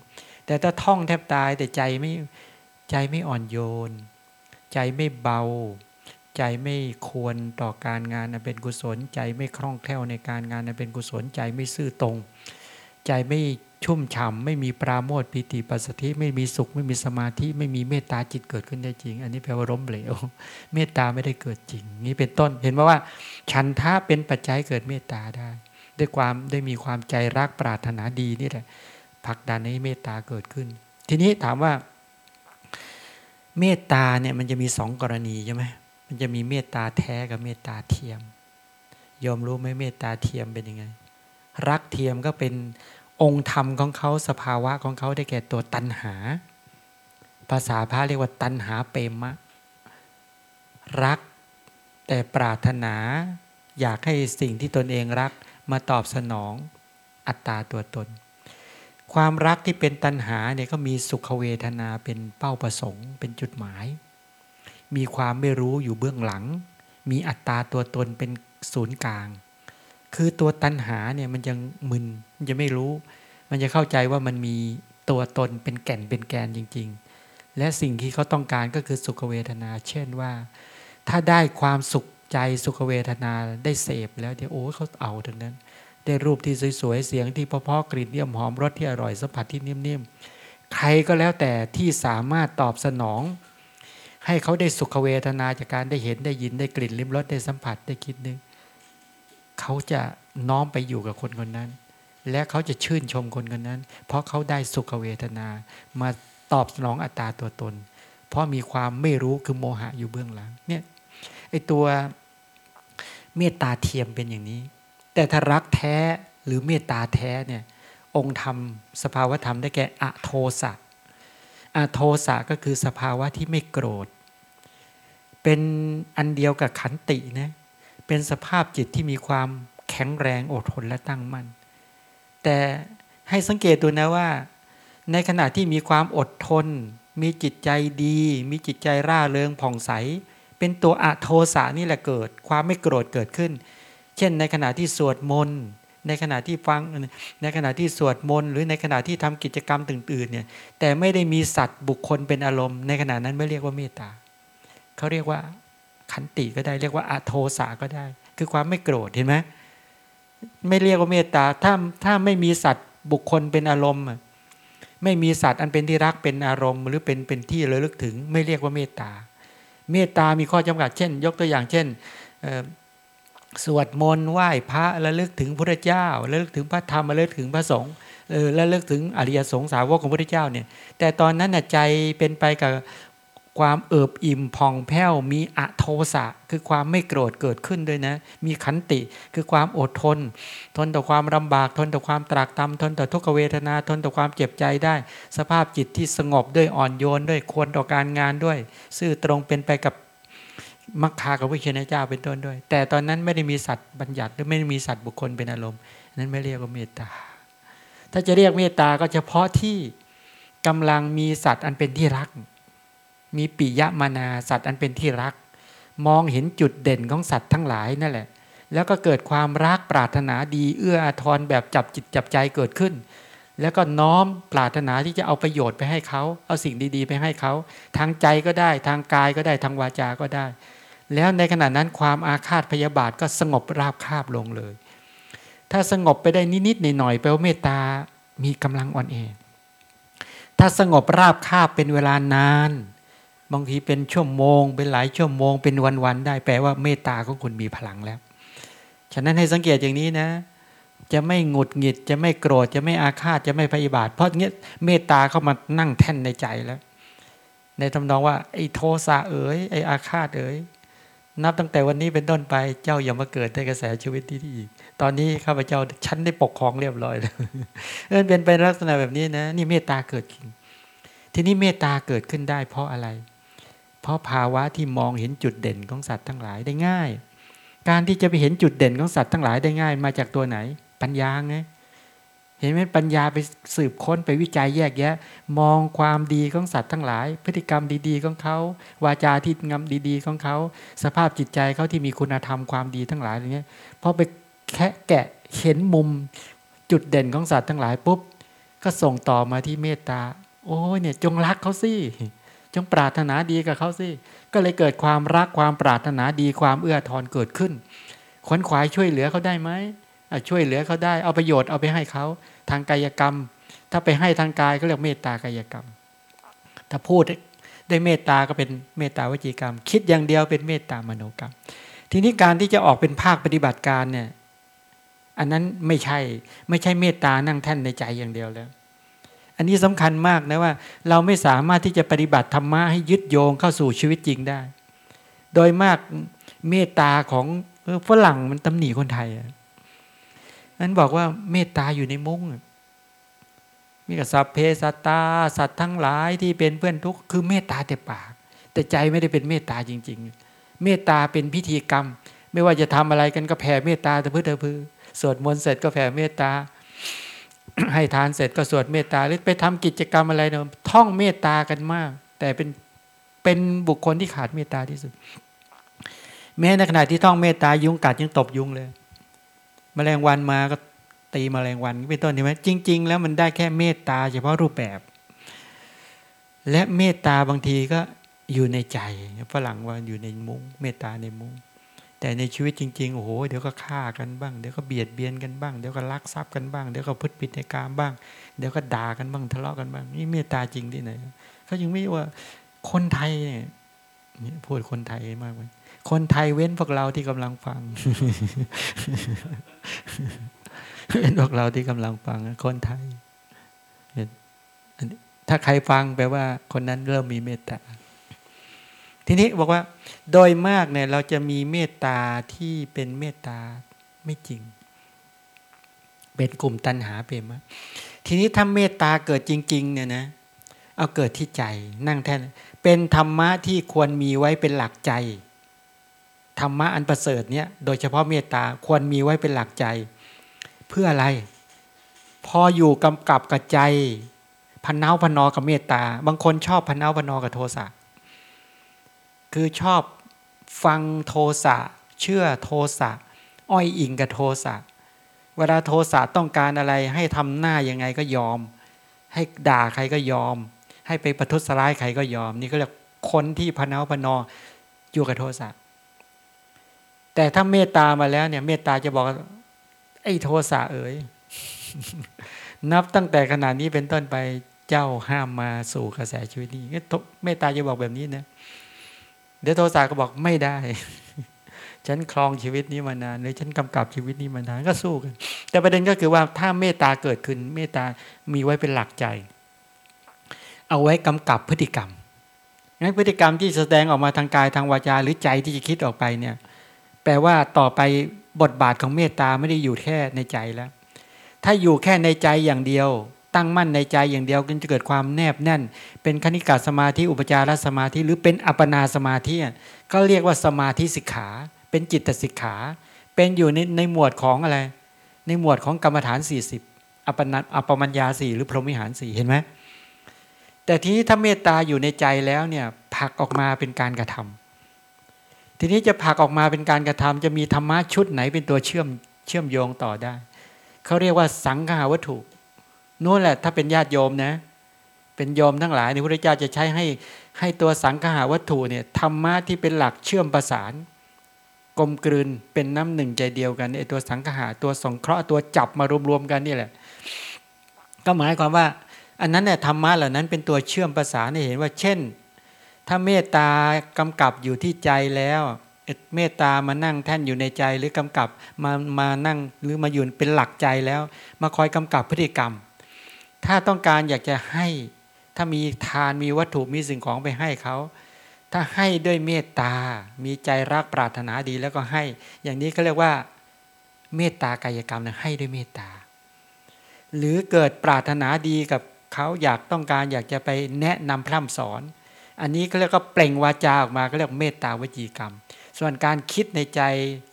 แต่ถ้าท่องแทบตายแต่ใจไม่ใจไม่อ่อนโยน ใจไม่เบา ใจไม่ควรต่อการงานเป็นกุศล ใจไม่คล่องแคล่วในการงานเป็นกุศล ใจไม่ซื่อตรง ใจไม่ชุ่มฉ่ำไม่มีปราโมทปิติปัสสติไม่มีสุขไม่มีสมาธิไม่มีเมตตาจิตเกิดขึ้นได้จริง อันนี้แปลว่าล้มเหลว เมตตาไม่ได้เกิดจริง นี่เป็นต้น เห็นไหมว่า ฉันทะเป็นปัจจัยเกิดเมตตาได้ ด้วยความได้มีความใจรักปรารถนาดีนี่แหละผลักดันให้เมตตาเกิดขึ้น ทีนี้ถามว่า เมตตาเนี่ยมันจะมีสองกรณีใช่ไหมมันจะมีเมตตาแท้กับเมตตาเทียมยอมรู้ไหมเมตตาเทียมเป็นยังไง รักเทียมก็เป็นองค์ธรรมของเขาสภาวะของเขาได้แก่ตัวตัณหา ภาษาพระเรียกว่าตัณหาเปรมะ รักแต่ปรารถนา อยากให้สิ่งที่ตนเองรัก มาตอบสนองอัตตาตัวตน ความรักที่เป็นตัณหาเนี่ยก็มีสุขเวทนาเป็นเป้าประสงค์ เป็นจุดหมาย มีความไม่รู้อยู่เบื้องหลัง มีอัตตาตัวตนเป็นศูนย์กลาง คือตัวตัณหาเนี่ยมันยังมึนมันจะไม่รู้ มันจะเข้าใจว่ามันมีตัวตนเป็นแก่นเป็นแกนจริง ๆ และสิ่งที่เขาต้องการก็คือสุขเวทนา เช่นว่า ถ้าได้ความสุข ใจสุขเวทนาได้เสพแล้วเดี๋ยวโอ้เขาเอาถึงนั้น ได้รูปที่สวยๆเสียงที่เพาะๆกลิ่นเยี่ยมหอมรสที่อร่อยสัมผัสที่นิ่มๆใครก็แล้วแต่ที่สามารถตอบสนอง ให้เขาได้สุขเวทนาจากการได้เห็นได้ยินได้กลิ่นลิ้มรสได้สัมผัสได้คิดนึงเขาจะน้อมไปอยู่กับคนคนนั้น และเขาจะชื่นชมคนคนนั้น เพราะเขาได้สุขเวทนา มาตอบสนองอัตตาตัวตน เพราะมีความไม่รู้คือโมหะอยู่เบื้องหลังเนี่ยไอตัว เมตตาเทียมเป็นอย่างนี้ แต่ถ้ารักแท้หรือเมตตาแท้เนี่ยองค์ธรรม สภาวธรรมได้แก่อโทสะอโทสะก็คือสภาวะที่ไม่โกรธ เป็นอันเดียวกับขันตินะเป็นสภาพจิตที่มีความแข็งแรงอดทนและตั้งมั่นแต่ให้สังเกตดูนะว่า ในขณะที่มีความอดทน มีจิตใจดี มีจิตใจร่าเริงผ่องใส เป็นตัวอะโทสะนี่แหละเกิด ความไม่โกรธเกิดขึ้น เช่นในขณะที่สวดมนต์ในขณะที่ฟังในขณะที่สวดมนต์หรือในขณะที่ทำกิจกรรมตื่นๆเนี่ยแต่ไม่ได้มีสัตว์บุคคลเป็นอารมณ์ ในขณะนั้นไม่เรียกว่าเมตตาเขาเรียกว่าขันติก็ได้เรียกว่าอโทสาก็ได้ คือความไม่โกรธเห็นไหมไม่เรียกว่าเมตตาถ้าถ้าไม่มีสัตว์บุคคลเป็นอารมณ์ ไม่มีสัตว์อันเป็นที่รักเป็นอารมณ์ หรือเป็นเป็นที่ระลึกถึง ไม่เรียกว่าเมตตา เมตตามีข้อจำกัดเช่น ยกตัวอย่างเช่นสวดมนต์ไหว้พระระลึกถึงพระเจ้าระลึกถึงพระธรรมระลึกถึงพระสงฆ์เออระลึกถึงอริยสงสาวกของพระเจ้าเนี่ยแต่ตอนนั้นน่ะใจเป็นไปกับ ความเอิบอิ่มผ่องแผ้วมีอโทสะคือความไม่โกรธเกิดขึ้นด้วยนะ มีขันติคือความอดทน ทนต่อความลำบาก ทนต่อความตรากตำทนต่อทุกขเวทนา ทนต่อความเจ็บใจได้ สภาพจิตที่สงบด้วยอ่อนโยนด้วยควรต่อการงานด้วย ซื่อตรงเป็นไปกับมัคคากับวิเชนเจ้าเป็นต้นด้วย แต่ตอนนั้นไม่ได้มีสัตว์บัญญัติหรือไม่ได้มีสัตว์บุคคลเป็นอารมณ์นั้นไม่เรียกว่าเมตตา ถ้าจะเรียกเมตตาก็เฉพาะที่กำลังมีสัตว์อันเป็นที่รัก มีปิยมานาสัตว์อันเป็นที่รัก มองเห็นจุดเด่นของสัตว์ทั้งหลายนั่นแหละ แล้วก็เกิดความรักปรารถนาดีเอื้ออาทรแบบจับจิตจับใจเกิดขึ้น แล้วก็น้อมปรารถนาที่จะเอาประโยชน์ไปให้เขาเอาสิ่งดีๆ ไปให้เขาทางใจก็ได้ทางกายก็ได้ทางวาจาก็ได้ แล้วในขณะนั้นความอาฆาตพยาบาทก็สงบราบคาบลงเลย ถ้าสงบไปได้นิดๆหน่อยๆแปลว่าเมตตามีกำลังอ่อนแอถ้าสงบราบคาบเป็นเวลานาน บางทีเป็นชั่วโมง เป็นหลายชั่วโมง เป็นวันๆได้แปลว่าเมตตาของคุณมีพลังแล้ว ฉะนั้นให้สังเกตอย่างนี้นะ จะไม่หงุดหงิด จะไม่โกรธ จะไม่อาฆาต จะไม่พยาบาท เพราะเงี้ยเมตตาเข้ามานั่งแท่นในใจแล้ว ในทำนองว่าไอ้โทสะเอ๋ย ไอ้อาฆาตเอ๋ย นับตั้งแต่วันนี้เป็นต้นไป เจ้าอย่ามาเกิดในกระแสชีวิตที่อีก ตอนนี้ข้าพเจ้าฉันได้ปกครองเรียบร้อยแล้วเออเป็นไปลักษณะแบบนี้นะ นี่เมตตาเกิดขึ้น ทีนี้เมตตาเกิดขึ้นได้เพราะอะไร เพราะภาวะที่มองเห็นจุดเด่นของสัตว์ทั้งหลายได้ง่าย การที่จะไปเห็นจุดเด่นของสัตว์ทั้งหลายได้ง่าย มาจากตัวไหน ปัญญาไงเห็นไหมปัญญาไปสืบค้นไปวิจัยแยกแยะ มองความดีของสัตว์ทั้งหลาย พฤติกรรมดี ๆ ของเขา วาจาที่งามดี ๆ ของเขา สภาพจิตใจเขาที่มีคุณธรรมความดีทั้งหลายอย่างเงี้ยพอไปแค่แกะเห็นมุมจุดเด่นของสัตว์ทั้งหลายปุ๊บก็ส่งต่อมาที่เมตตา โอ้ยเนี่ยจงรักเขาสิ จงปรารถนาดีกับเขาสิ ก็เลยเกิดความรักความปรารถนาดีความเอื้อทอนเกิดขึ้นขวนขวายช่วยเหลือเขาได้ไหมช่วยเหลือเขาได้เอาประโยชน์เอาไปให้เขาทางกายกรรม ถ้าไปให้ทางกายก็เรียกเมตตากายกรรม ถ้าพูดได้เมตตาก็เป็นเมตตาวจีกรรม คิดอย่างเดียวเป็นเมตตามโนกรรม ทีนี้การที่จะออกเป็นภาคปฏิบัติการเนี่ยอันนั้นไม่ใช่ไม่ใช่เมตตานั่งแท่นในใจอย่างเดียวแล้ว อันนี้สำคัญมากนะว่า เราไม่สามารถที่จะปฏิบัติธรรมะให้ยึดโยงเข้าสู่ชีวิตจริงได้ โดยมากเมตตาของฝรั่งมันตำหนิคนไทยนั้นบอกว่าเมตตาอยู่ในมุ้งมีกับสัพเพสัตตา สัตว์ทั้งหลายที่เป็นเพื่อนทุกข์คือเมตตาแต่ปาก แต่ใจไม่ได้เป็นเมตตาจริง ๆ เมตตาเป็นพิธีกรรม ไม่ว่าจะทำอะไรกันก็แผ่เมตตาแต่เพื่อเธอพือสวดมนต์เสร็จก็แผ่เมตตา ให้ทานเสร็จก็สวดเมตตาหรือไปทำกิจกรรมอะไรเนาะท่องเมตตากันมาก แต่เป็นเป็นบุคคลที่ขาดเมตตาที่สุด แม้ในขณะที่ท่องเมตตายุงกัดยังตบยุงเลยมแมลงวันมาก็ตีมแมลงวันเป็นต้นใช่ไหมจริง ๆ แล้วมันได้แค่เมตตาเฉพาะรูปแบบ และเมตตาบางทีก็อยู่ในใจฝรั่งว่าอยู่ในมุง้งเมตตาในมุง้ง แต่ในชีวิตจริงๆ โอ้โห เดี๋ยวก็ฆ่ากันบ้าง เดี๋ยวก็เบียดเบียนกันบ้าง เดี๋ยวก็ลักทรัพย์กันบ้าง เดี๋ยวก็พฤติผิดในกามบ้าง เดี๋ยวก็ด่ากันบ้าง ทะเลาะกันบ้าง นี่เมตตาจริงที่ไหนเขายังไม่ว่าคนไทยเนี่ยพูดคนไทยมากเลยคนไทยเว้นพวกเราที่กำลังฟัง เว้นพวกเราที่กำลังฟัง คนไทย ถ้าใครฟังแปลว่า คนนั้นเริ่มมีเมตตา ทีนี้บอกว่าโดยมากเนี่ยเราจะมีเมตตาที่เป็นเมตตาไม่จริง เป็นกลุ่มตัณหาเปรมทีนี้ถ้าเมตตาเกิดจริง ๆ เนี่ยนะเอาเกิดที่ใจนั่งแท่นเป็นธรรมะที่ควรมีไว้เป็นหลักใจ ธรรมะอันประเสริฐเนี่ยโดยเฉพาะเมตตาควรมีไว้เป็นหลักใจ เพื่ออะไร พออยู่กำกับกับใจพันเนาพันนอกับเมตตา บางคนชอบพันเนาพันนอกับโทสะ คือชอบฟังโทสะเชื่อโทสะอ้อยอิงกับโทสะเวลาโทสะต้องการอะไรให้ทำหน้ายังไงก็ยอม ให้ด่าใครก็ยอม ให้ไปประทุษร้ายใครก็ยอม นี่ก็เรียกคนที่พนเนาพนนออยู่กับโทสะแต่ถ้าเมตตามาแล้วเนี่ย เมตตาจะบอกไอ้โทสะเอ๋ยนับตั้งแต่ขนาดนี้เป็นต้นไปเจ้าห้ามมาสู่กระแสชีวิตนี้เมตตาจะบอกแบบนี้นะ เดี๋ยวโทสะก็บอกไม่ได้ ฉันคลองชีวิตนี้มานานหรือฉันกำกับชีวิตนี้มานานก็สู้กัน แต่ประเด็นก็คือว่าถ้าเมตตาเกิดขึ้นเมตตามีไว้เป็นหลักใจ เอาไว้กำกับพฤติกรรมงั้นพฤติกรรมที่แสดงออกมาทางกายทางวาจาหรือใจที่จะคิดออกไปเนี่ย แปลว่าต่อไปบทบาทของเมตตาไม่ได้อยู่แค่ในใจแล้ว ถ้าอยู่แค่ในใจอย่างเดียว ตั้งมั่นในใจอย่างเดียวก็จะเกิดความแนบแน่น เป็นคณิกาสมาธิอุปจารสมาธิหรือเป็นอัปนาสมาธิก็เรียกว่าสมาธิสิกขา เป็นจิตสิกขา เป็นอยู่ในในหมวดของอะไร ในหมวดของกรรมฐาน 40 อัปนาอัปมัญญาสี่หรือพรหมิหารสี่เห็นไหมแต่ทีนี้ถ้าเมตตาอยู่ในใจแล้วเนี่ยผักออกมาเป็นการกระทำทีนี้จะผักออกมาเป็นการกระทำจะมีธรรมะชุดไหนเป็นตัวเชื่อมเชื่อมโยงต่อได้เขาเรียกว่าสังขาวัตถุ นู่นแหละ ถ้าเป็นญาติโยมนะ เป็นโยมทั้งหลายในพระเจ้าจะใช้ให้ให้ตัวสังขาวัตถุเนี่ยธรรมะที่เป็นหลักเชื่อมประสานกลมกลืนเป็นน้ำหนึ่งใจเดียวกันไอตัวสังขาตัวสงเคราะห์ตัวจับมารวมๆกันนี่แหละ ก็หมายความว่า อันนั้นเนี่ยธรรมะเหล่านั้นเป็นตัวเชื่อมประสานให้เห็นว่า เช่น ถ้าเมตตากำกับอยู่ที่ใจแล้วเมตตามานั่งแท่นอยู่ในใจหรือกำกับมามานั่งหรือมาอยู่เป็นหลักใจแล้ว มาคอยกำกับพฤติกรรม ถ้าต้องการอยากจะให้ถ้ามีทานมีวัตถุมีสิ่งของไปให้เขา ถ้าให้ด้วยเมตตา มีใจรักปรารถนาดีแล้วก็ให้ อย่างนี้เขาเรียกว่า เมตตากายกรรมนะให้ด้วยเมตตา หรือเกิดปรารถนาดีกับเขาอยากต้องการอยากจะไปแนะนำพร่ำสอน อันนี้ก็เรียกว่าเปล่งวาจาออกมาก็เรียกเมตตาวจีกรรม ส่วนการคิดในใจ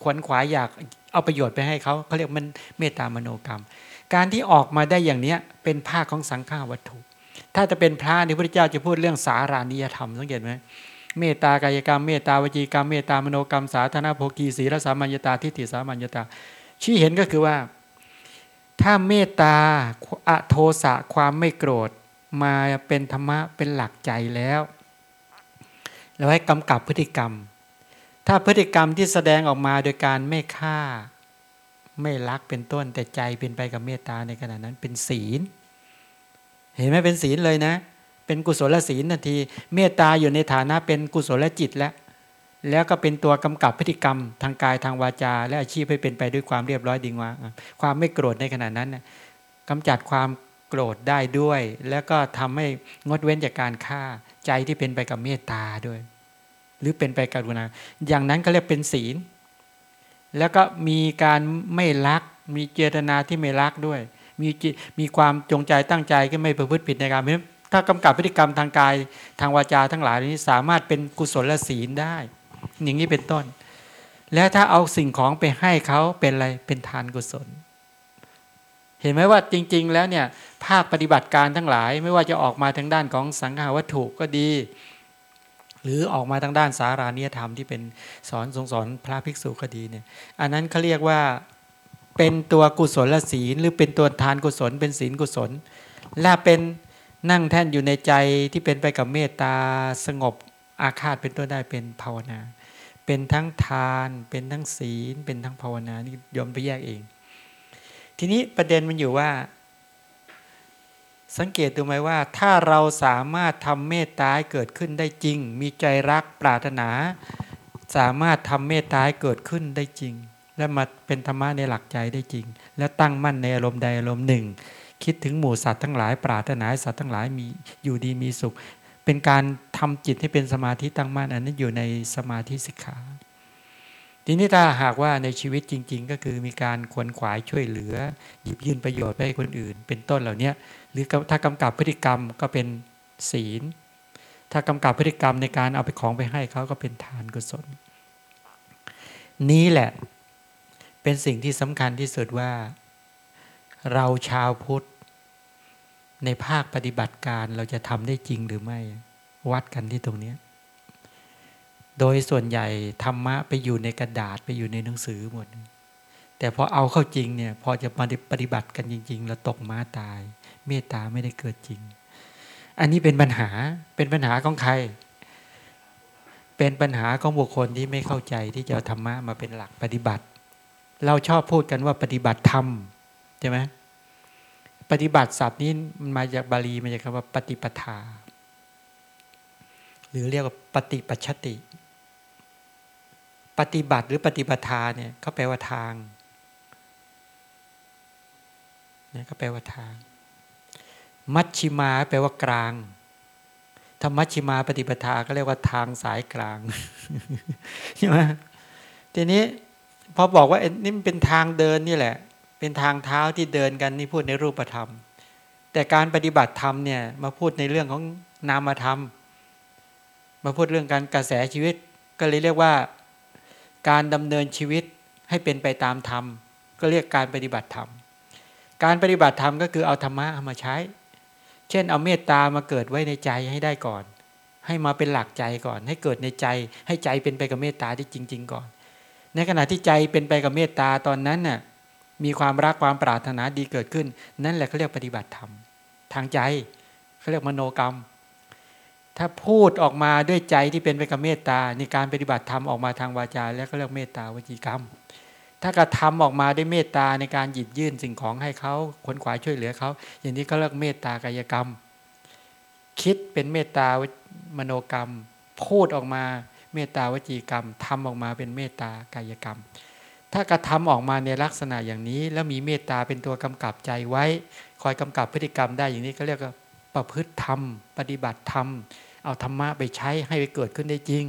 ขวนขวายอยากเอาประโยชน์ไปให้เขาเขาเรียกมันเมตตามโนกรรม การที่ออกมาได้อย่างนี้เป็นภาคของสังฆาวัตถุ ถ้าจะเป็นพระนี่พระเจ้าจะพูดเรื่องสารานิยธรรมสังเกตไหมเมตตากายกรรมเมตตาวจีกรรมเมตตามโนกรรมสาธารณโภกีศีลสามัญญตาทิฏฐิสามัญญตา ชี้เห็นก็คือว่า ถ้าเมตตาอโทสะความไม่โกรธมาเป็นธรรมะเป็นหลักใจแล้วเราให้กำกับพฤติกรรม ถ้าพฤติกรรมที่แสดงออกมาโดยการไม่ฆ่า ไม่รักเป็นต้นแต่ใจเป็นไปกับเมตตาในขณะนั้นเป็นศีล เห็นไหมเป็นศีลเลยนะ เป็นกุศลศีลทันที เมตตาอยู่ในฐานะเป็นกุศลจิตแล้วแล้วก็เป็นตัวกำกับพฤติกรรมทางกายทางวาจา และอาชีพให้เป็นไปด้วยความเรียบร้อยดีงามความไม่โกรธในขณะนั้นนะกำจัดความโกรธได้ด้วย แล้วก็ทำให้งดเว้นจากการฆ่าใจที่เป็นไปกับเมตตาด้วย หรือเป็นไปกับกรุณาอย่างนั้นก็เรียกเป็นศีล แล้วก็มีการไม่รัก มีเจตนาที่ไม่รักด้วย มีมีความจงใจตั้งใจก็ไม่ประพฤติผิดในการเพราะถ้ากำกับพฤติกรรมทางกายทางวาจาทั้งหลายนี้สามารถเป็นกุศลศีลได้ อย่างนี้เป็นต้น แล้วถ้าเอาสิ่งของไปให้เขาเป็นอะไรเป็นทานกุศล เห็นไหมว่าจริง ๆ แล้วเนี่ยภาคปฏิบัติการทั้งหลายไม่ว่าจะออกมาทางด้านของสังฆาวัตถุก็ดี หรือออกมาทางด้านสารานิยธรรมที่เป็นสอนทรงสอนพระภิกษุก็ดีเนี่ยอันนั้นเขาเรียกว่าเป็นตัวกุศลศีล หรือเป็นตัวทานกุศล เป็นศีลกุศล และเป็นนั่งแท่นอยู่ในใจที่เป็นไปกับเมตตาสงบอาฆาตเป็นตัวได้เป็นภาวนา เป็นทั้งทาน เป็นทั้งศีล เป็นทั้งภาวนานี่ยอมไปแยกเอง ทีนี้ประเด็นมันอยู่ว่า สังเกตดูไหมว่า ถ้าเราสามารถทำเมตตาเกิดขึ้นได้จริง มีใจรักปรารถนา สามารถทำเมตตาเกิดขึ้นได้จริง และมาเป็นธรรมะในหลักใจได้จริง และตั้งมั่นในอารมณ์ใดอารมณ์หนึ่ง คิดถึงหมู่สัตว์ทั้งหลาย ปรารถนาสัตว์ทั้งหลายมีอยู่ดีมีสุข เป็นการทำจิตให้เป็นสมาธิตั้งมั่นอันนั้นอยู่ในสมาธิสิกขาทีนี้ถ้าหากว่าในชีวิตจริง ๆ ก็คือมีการควนขวายช่วยเหลือ หยิบยื่นประโยชน์ให้คนอื่น เป็นต้นเหล่านี้ รือถ้ากำกับพฤติกรรมก็เป็นศีล ถ้ากำกับพฤติกรรมในการเอาไปของไปให้เขาก็เป็นทานกุศล นี้แหละเป็นสิ่งที่สำคัญที่สุดว่า เราชาวพุทธ ในภาคปฏิบัติการเราจะทำได้จริงหรือไม่วัดกันที่ตรงนี้ โดยส่วนใหญ่ธรรมะไปอยู่ในกระดาษไปอยู่ในหนังสือหมด แต่พอเอาเข้าจริงเนี่ยพอจะมาปฏิบัติกันจริงๆเราตกม้าตาย เมตตาไม่ได้เกิดจริง อันนี้เป็นปัญหาเป็นปัญหาของใคร เป็นปัญหาของบุคคลที่ไม่เข้าใจที่จะเอาธรรมะมาเป็นหลักปฏิบัติ เราชอบพูดกันว่าปฏิบัติธรรมใช่ไหมปฏิบัติศัพท์นี้มันมาจากบาลีมาจากคำว่าปฏิปทา หรือเรียกว่าปฏิปัชติ ปฏิบัติหรือปฏิปทาเนี่ยเขาแปลว่าทางเนี่ยเขาแปลว่าทาง มัชชิมาแปลว่ากลางถ้ามัชชิมาปฏิปทาก็เรียกว่าทางสายกลางใช่ไหมทีนี้พอบอกว่านี่มันเป็นทางเดินนี่แหละ เป็นทางเท้าที่เดินกันนี่พูดในรูปธรรม แต่การปฏิบัติธรรมเนี่ยมาพูดในเรื่องของนามธรรม มาพูดเรื่องการกระแสชีวิต ก็เลยเรียกว่า การดำเนินชีวิตให้เป็นไปตามธรรม ก็เรียกการปฏิบัติธรรม การปฏิบัติธรรมก็คือเอาธรรมะมาใช้ เช่น เอาเมตตามาเกิดไว้ในใจให้ได้ก่อน ให้มาเป็นหลักใจก่อน ให้เกิดในใจ ให้ใจเป็นไปกับเมตตาที่จริง ๆ ก่อน ในขณะที่ใจเป็นไปกับเมตตาตอนนั้นน่ะมีความรักความปรารถนาดีเกิดขึ้น นั่นแหละเขาเรียกปฏิบัติธรรมทางใจเขาเรียกมโนกรรม ถ้าพูดออกมาด้วยใจที่เป็นไปกับเมตตาในการปฏิบัติธรรมออกมาทางวาจา แล้วก็เรียกเมตตาวจีกรรม ถ้ากระทำออกมาด้วยเมตตาในการหยิบยื่นสิ่งของให้เขาขนขวายช่วยเหลือเขา อย่างนี้ก็เรียกเมตตากายกรรม คิดเป็นเมตตามโนกรรม พูดออกมาเมตตาวจีกรรมทำออกมาเป็นเมตตากายกรรม ถ้ากระทำออกมาในลักษณะอย่างนี้ แล้วมีเมตตาเป็นตัวกำกับใจไว้ คอยกำกับพฤติกรรมได้อย่างนี้ก็เรียกว่าประพฤติธรรม ปฏิบัติธรรม เอาธรรมะไปใช้ให้ไปเกิดขึ้นได้จริง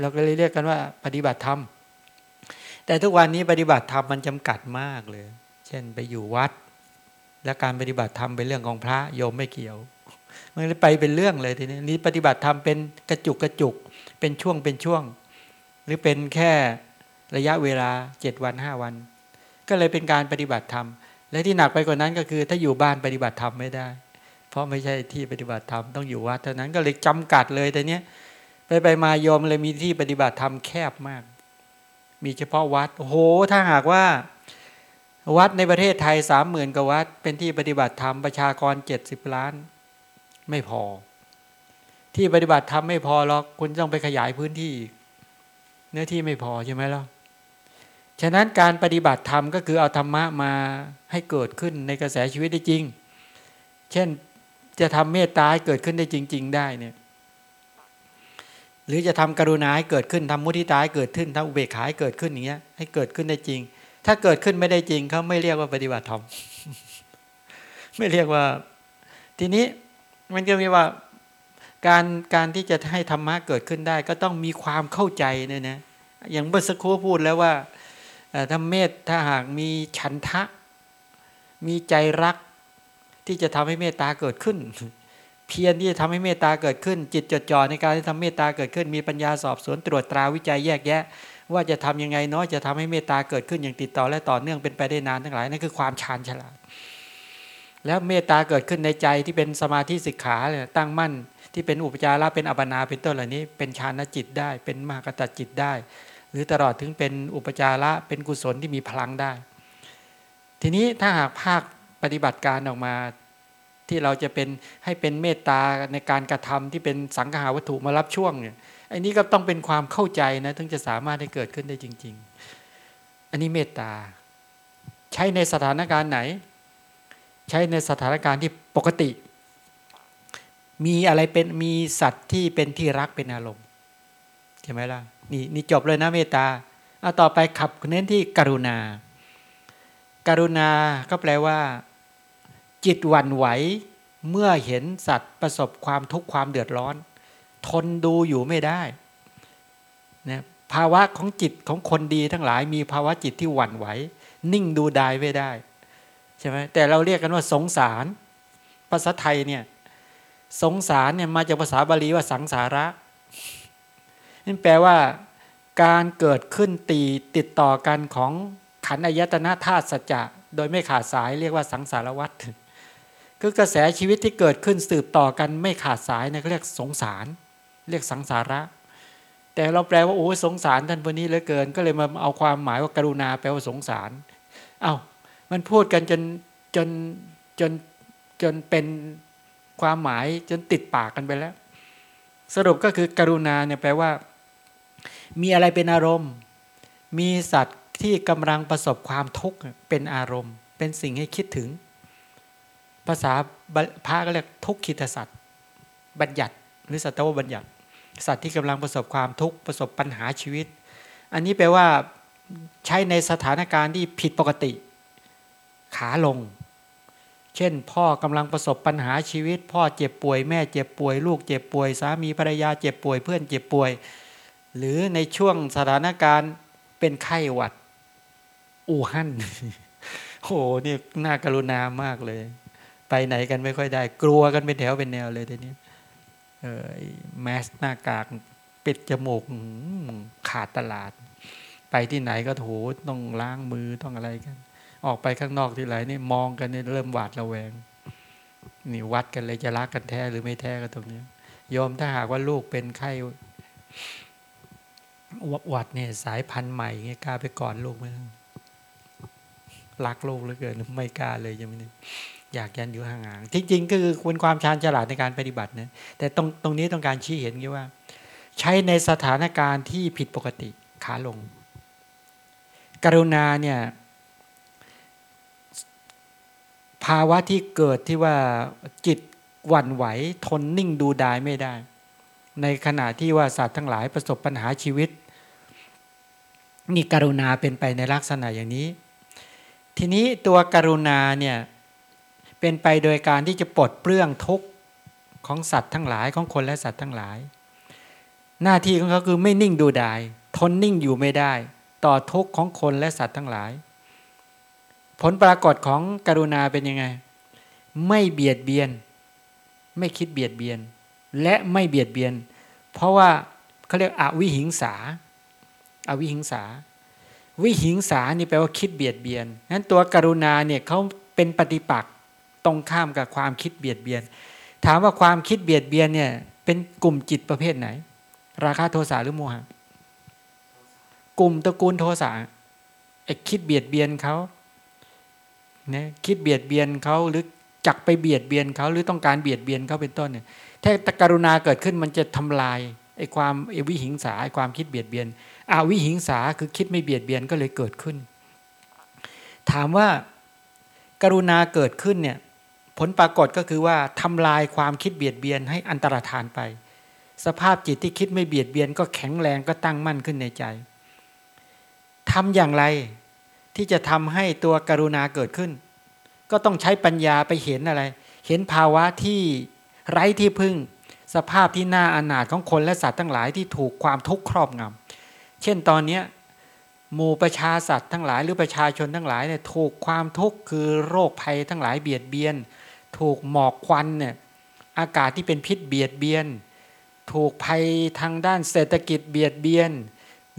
เราก็เลยเรียกกันว่า ปฏิบัติธรรม แต่ทุกวันนี้ปฏิบัติธรรมมันจำกัดมากเลย เช่นไปอยู่วัด และการปฏิบัติธรรมเป็นเรื่องของพระโยมไม่เกี่ยว มันเลยไปเป็นเรื่องเลยทีนี้นี้ปฏิบัติธรรมเป็นกระจุกกระจุก เป็นช่วงเป็นช่วง หรือเป็นแค่ระยะเวลาเจ็ดวันห้าวัน ก็เลยเป็นการปฏิบัติธรรม และที่หนักไปกว่านั้นก็คือ ถ้าอยู่บ้านปฏิบัติธรรมไม่ได้ เพราะไม่ใช่ที่ปฏิบัติธรรมต้องอยู่วัดเท่านั้นก็เลยจำกัดเลยแต่เนี้ยไปไปมาโยมเลยมีที่ปฏิบัติธรรมแคบมาก มีเฉพาะวัดโอ้โหถ้าหากว่า วัดในประเทศไทยสามหมื่นกว่าวัด เป็นที่ปฏิบัติธรรมประชากรเจ็ดสิบล้าน ไม่พอ ที่ปฏิบัติธรรมไม่พอหรอกคุณต้องไปขยายพื้นที่เนื้อที่ไม่พอใช่ไหมล่ะฉะนั้นการปฏิบัติธรรมก็คือเอาธรรมะมาให้เกิดขึ้นในกระแสชีวิตได้จริง เช่นจะทำเมตตาให้เกิดขึ้นได้จริง ๆ ได้เนี่ย รือจะทำกรุณาให้เกิดขึ้นทำมุทิตาให้เกิดขึ้นทำอุเบกขาให้เกิดขึ้นอย่างเงี้ยให้เกิดขึ้นได้จริง ถ้าเกิดขึ้นไม่ได้จริงเขาไม่เรียกว่าปฏิบัติธรรมไม่เรียกว่า ทีนี้มันก็มีว่าการการที่จะให้ธรรมะเกิดขึ้นได้ ก็ต้องมีความเข้าใจเนี่ยนะอย่างเมื่อสักครู่พูดแล้วว่าถ้าเมตถ้าหากมีฉันทะ มีใจรักที่จะทำให้เมตตาเกิดขึ้น พียรที่จะทำให้เมตตาเกิดขึ้น จิตจดจ่อในการที่ทำเมตตาเกิดขึ้น มีปัญญาสอบสวนตรวจตราวิจัยแยกแยะ ว่าจะทำยังไงเนาะจะทำให้เมตตาเกิดขึ้นอย่างติดต่อและต่อเนื่องเป็นไปได้นานทั้งหลายนั่นคือความชาญฉลาด แล้วเมตตาเกิดขึ้นในใจที่เป็นสมาธิสิกขาเนี่ยตั้งมั่นที่เป็นอุปจาระเป็นอัปนาเป็นต้นเหล่านี้ เป็นฌานจิตได้ เป็นมหากตจิตได้ หรือตลอดถึงเป็นอุปจาระเป็นกุศลที่มีพลังได้ ทีนี้ถ้าหากภาคปฏิบัติการออกมา ที่เราจะเป็นให้เป็นเมตตาในการกระทำที่เป็นสังหาวัตถุมารับช่วงเนี่ยอันนี้ก็ต้องเป็นความเข้าใจนะถึงจะสามารถให้เกิดขึ้นได้จริง ๆ อันนี้เมตตา ใช้ในสถานการณ์ไหน ใช้ในสถานการณ์ที่ปกติ มีอะไรเป็นมีสัตว์ที่เป็นที่รักเป็นอารมณ์ใช่ไหมล่ะนี่นี่จบเลยนะเมตตาเอาต่อไปขับเน้นที่กรุณาการุณาก็แปลว่า จิตหวั่นไหวเมื่อเห็นสัตว์ประสบความทุกข์ความเดือดร้อน ทนดูอยู่ไม่ได้นะภาวะของจิตของคนดีทั้งหลายมีภาวะจิตที่หวั่นไหว นิ่งดูดายไม่ได้ใช่ไหมแต่เราเรียกกันว่าสงสาร ภาษาไทยเนี่ยสงสารเนี่ยมาจากภาษาบาลีว่าสังสาระนั่นแปลว่า การเกิดขึ้นตีติดต่อกันของขันอายตนะธาตุสัจจะโดยไม่ขาดสายเรียกว่าสังสารวัตร คือกระแสชีวิตที่เกิดขึ้นสืบต่อกันไม่ขาดสายเนี่ยเขาเรียกสงสาร เรียกสังสาระ แต่เราแปลว่าโอ้สงสารท่านคนนี้เหลือเกิน ก็เลยมาเอาความหมายว่ากรุณาแปลว่าสงสารเอา้ามันพูดกันจนจนจนจนเป็นความหมายจนติดปากกันไปแล้ว สรุปก็คือกรุณาเนี่ยแปลว่า มีอะไรเป็นอารมณ์ มีสัตว์ที่กำลังประสบความทุกข์เป็นอารมณ์ เป็นสิ่งให้คิดถึง ภาษาพระก็เรียกทุกขิตสัตว์บัญญัติหรือสัตวบัญญัติ สัตว์ที่กำลังประสบความทุกข์ประสบปัญหาชีวิต อันนี้แปลว่าใช้ในสถานการณ์ที่ผิดปกติ ขาลง เช่น พ่อกำลังประสบปัญหาชีวิต พ่อเจ็บป่วยแม่เจ็บป่วย ลูกเจ็บป่วยสามีภรรยาเจ็บป่วยเพื่อนเจ็บป่วย หรือในช่วงสถานการณ์เป็นไข้หวัด อู่ฮั่นโหนี่น่ากรุณามากเลย ไปไหนกันไม่ค่อยได้ กลัวกันเป็นแถวเป็นแนวเลยทีนี้เออแมสหน้ากากปิดจมูกขาดตลาด ไปที่ไหนก็โถต้องล้างมือต้องอะไรกัน ออกไปข้างนอกที่ไหนนี่มองกันนี่เริ่มหวาดระแวงนี่วัดกันเลยจะรักกันแท้หรือไม่แท้ก็ตรงนี้ยอมถ้าหากว่าลูกเป็นไข้หวัดเนี่ยสายพันธุ์ใหม่เงี้ยกล้าไปก่อนลูกไหมรักโลกเหลือเกินไม่กล้าเลยยังไม่ได้ อยากยันอยู่ห่างๆจริงๆก็คือควรความชาญฉลาดในการปฏิบัตินะแต่ตรงตรงนี้ต้องการชี้เห็นว่า ใช้ในสถานการณ์ที่ผิดปกติขาลง กรุณาเนี่ยภาวะที่เกิดที่ว่าจิตหวั่นไหวทนนิ่งดูดายไม่ได้ ในขณะที่ว่าสัตว์ทั้งหลายประสบปัญหาชีวิตนี่กรุณาเป็นไปในลักษณะอย่างนี้ ทีนี้ตัวกรุณาเนี่ย เป็นไปโดยการที่จะปลดเปลื้องทุกข์ของสัตว์ทั้งหลายของคนและสัตว์ทั้งหลาย หน้าที่ของเขาคือไม่นิ่งดูดาย ทนนิ่งอยู่ไม่ได้ ต่อทุกข์ของคนและสัตว์ทั้งหลาย ผลปรากฏของกรุณาเป็นยังไง ไม่เบียดเบียน ไม่คิดเบียดเบียน และไม่เบียดเบียน เพราะว่าเขาเรียกอวิหิงสาอาวิหิงสา วิหิงสานี่แปลว่าคิดเบียดเบียนนั้นตัวกรุณาเนี่ยเขาเป็นปฏิปักษ์ ตรงข้ามกับความคิดเบียดเบียน ถามว่าความคิดเบียดเบียนเนี่ย เป็นกลุ่มจิตประเภทไหน ราคะโทสะหรือโมหะกลุ่มตระกูลโทสะไอ้คิดเบียดเบียนเขาเนี่ยคิดเบียดเบียนเขาหรือจักไปเบียดเบียนเขาหรือต้องการเบียดเบียนเขาเป็นต้นเนี่ยถ้ากรุณาเกิดขึ้นมันจะทำลายไอ้ความไอ้วิหิงสาไอ้ความคิดเบียดเบียนอาวิหิงสาคือคิดไม่เบียดเบียนก็เลยเกิดขึ้น ถามว่าการุณาเกิดขึ้นเนี่ย ผลปรากฏก็คือว่าทำลายความคิดเบียดเบียนให้อันตรธานไป สภาพจิตที่คิดไม่เบียดเบียนก็แข็งแรงก็ตั้งมั่นขึ้นในใจทำอย่างไรที่จะทำให้ตัวกรุณาเกิดขึ้น ก็ต้องใช้ปัญญาไปเห็นอะไร เห็นภาวะที่ไร้ที่พึ่ง สภาพที่น่าอนาถของคนและสัตว์ทั้งหลายที่ถูกความทุกข์ครอบงำเช่นตอนนี้หมู่ประชาสัตว์ทั้งหลายหรือประชาชนทั้งหลายเนี่ยถูกความทุกข์คือโรคภัยทั้งหลายเบียดเบียน ถูกหมอกควันเนี่ยอากาศที่เป็นพิษเบียดเบียน ถูกภัยทางด้านเศรษฐกิจเบียดเบียน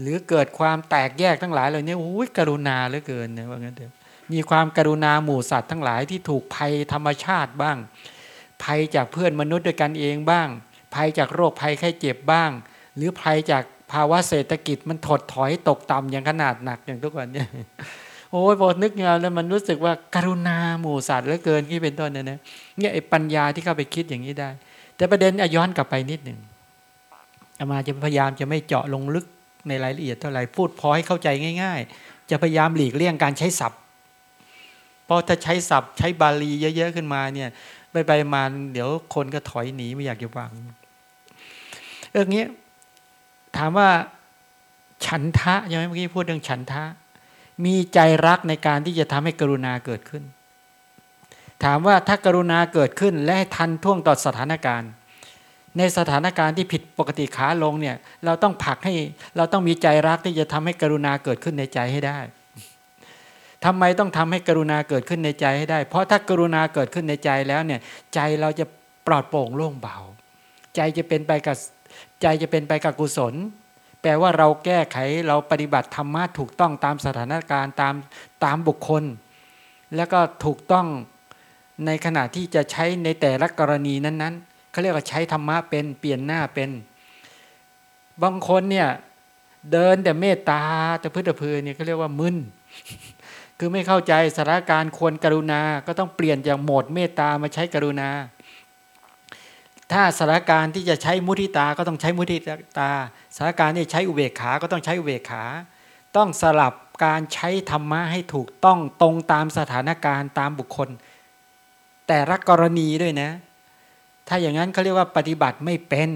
หรือเกิดความแตกแยกทั้งหลายเหล่านี้โอ้ยกรุณาเหลือเกินนะว่างั้นเถอะมีความกรุณาหมู่สัตว์ทั้งหลายที่ถูกภัยธรรมชาติบ้าง ภัยจากเพื่อนมนุษย์ด้วยกันเองบ้าง ภัยจากโรคภัยไข้เจ็บบ้าง หรือภัยจากภาวะเศรษฐกิจมันถดถอยตกต่ำอย่างขนาดหนักอย่างทุกวันเนี่ย โอ้ยพอนึกงานแล้วมันรู้สึกว่าการุณาหมู่สัตว์เหลือเกินที่เป็นต้นเนี่ยนะเนี่ยไอ้ปัญญาที่เข้าไปคิดอย่างนี้ได้ แต่ประเด็นย้อนกลับไปนิดหนึ่งอามาจะพยายามจะไม่เจาะลงลึกในรายละเอียดเท่าไหร่พูดพอให้เข้าใจง่าย ๆ จะพยายามหลีกเลี่ยงการใช้ศัพท์เพราะถ้าใช้ศัพท์ใช้บาลีเยอะๆขึ้นมาเนี่ยไปไปมาเดี๋ยวคนก็ถอยหนีไม่อยากจะฟังเรื่องนี้ถามว่าฉันทะใช่ไหมเมื่อกี้พูดเรื่องฉันทะ มีใจรักในการที่จะทำให้กรุณาเกิดขึ้น ถามว่าถ้ากรุณาเกิดขึ้นและทันท่วงต่อสถานการณ์ ในสถานการณ์ที่ผิดปกติขาลงเนี่ยเราต้องผลักให้เราต้องมีใจรักที่จะทำให้กรุณาเกิดขึ้นในใจให้ได้ทำไมต้องทำให้กรุณาเกิดขึ้นในใจให้ได้ เพราะถ้ากรุณาเกิดขึ้นในใจแล้วเนี่ยใจเราจะปลอดโปร่งโล่งเบา ใจจะเป็นไปกับใจจะเป็นไปกับกุศล แปลว่าเราแก้ไขเราปฏิบัติธรรมะถูกต้องตามสถานการณ์ตามตามบุคคล แล้วก็ถูกต้องในขณะที่จะใช้ในแต่ละกรณีนั้นๆเขาเรียกว่าใช้ธรรมะเป็นเปลี่ยนหน้าเป็น บางคนเนี่ยเดินแต่เมตตาแต่พื้นแต่พือเนี่ยเขาเรียกว่ามึนคือไม่เข้าใจสถานการณ์ควรกรุณา ก็ต้องเปลี่ยนจากโหมดเมตตามาใช้กรุณา ถ้าสถานการณ์ที่จะใช้มุทิตาก็ต้องใช้มุทิตา สถานการณ์ที่ใช้อุเบกขาก็ต้องใช้อุเบกขา ต้องสลับการใช้ธรรมะให้ถูกต้องตรงตามสถานการณ์ตามบุคคล แต่ละกรณีด้วยนะ ถ้าอย่างนั้นเขาเรียกว่าปฏิบัติไม่เป็น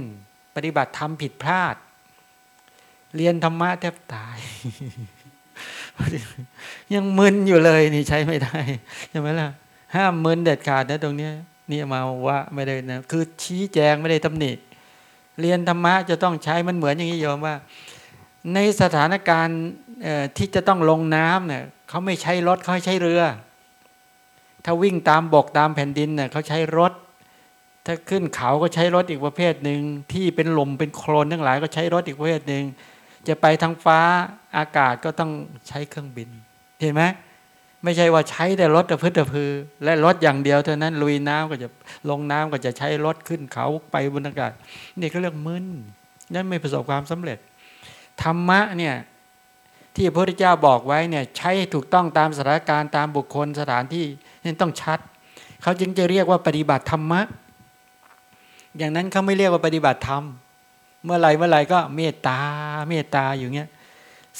ปฏิบัติทำผิดพลาด เรียนธรรมะแทบตาย ยังมึนอยู่เลยนี่ใช้ไม่ได้ใช่ไหมล่ะห้ามมึนเด็ดขาดนะตรงนี้นี่มาว่าไม่ได้นะคือชี้แจงไม่ได้ตำหนิ เรียนธรรมะจะต้องใช้มันเหมือนอย่างนี้โยมว่า ในสถานการณ์ที่จะต้องลงน้ำเนี่ยเขาไม่ใช้รถเขาใช้เรือ ถ้าวิ่งตามบกตามแผ่นดินเนี่ยเขาใช้รถ ถ้าขึ้นเขาก็ใช้รถอีกประเภทหนึ่งที่เป็นลมเป็นโคลนทั้งหลายก็ใช้รถอีกประเภทหนึ่งจะไปทางฟ้าอากาศก็ต้องใช้เครื่องบิน เห็นไหม ไม่ใช่ว่าใช้แต่รถตะพื้นตะพือ และรถอย่างเดียวเท่านั้น ลุยน้ำก็จะลงน้ำก็จะใช้รถขึ้นเขาไปบนอากาศนี่ก็เรื่องมึนนั่นไม่ประสบความสำเร็จ ธรรมะเนี่ยที่พระพุทธเจ้าบอกไว้เนี่ยใช้ถูกต้องตามสถานการณ์ตามบุคคลสถานที่นี่ต้องชัด เขาจึงจะเรียกว่าปฏิบัติธรรมะ อย่างนั้นเขาไม่เรียกว่าปฏิบัติธรรม เมื่อไรเมื่อไรก็เมตตาเมตตาอยู่เงี้ย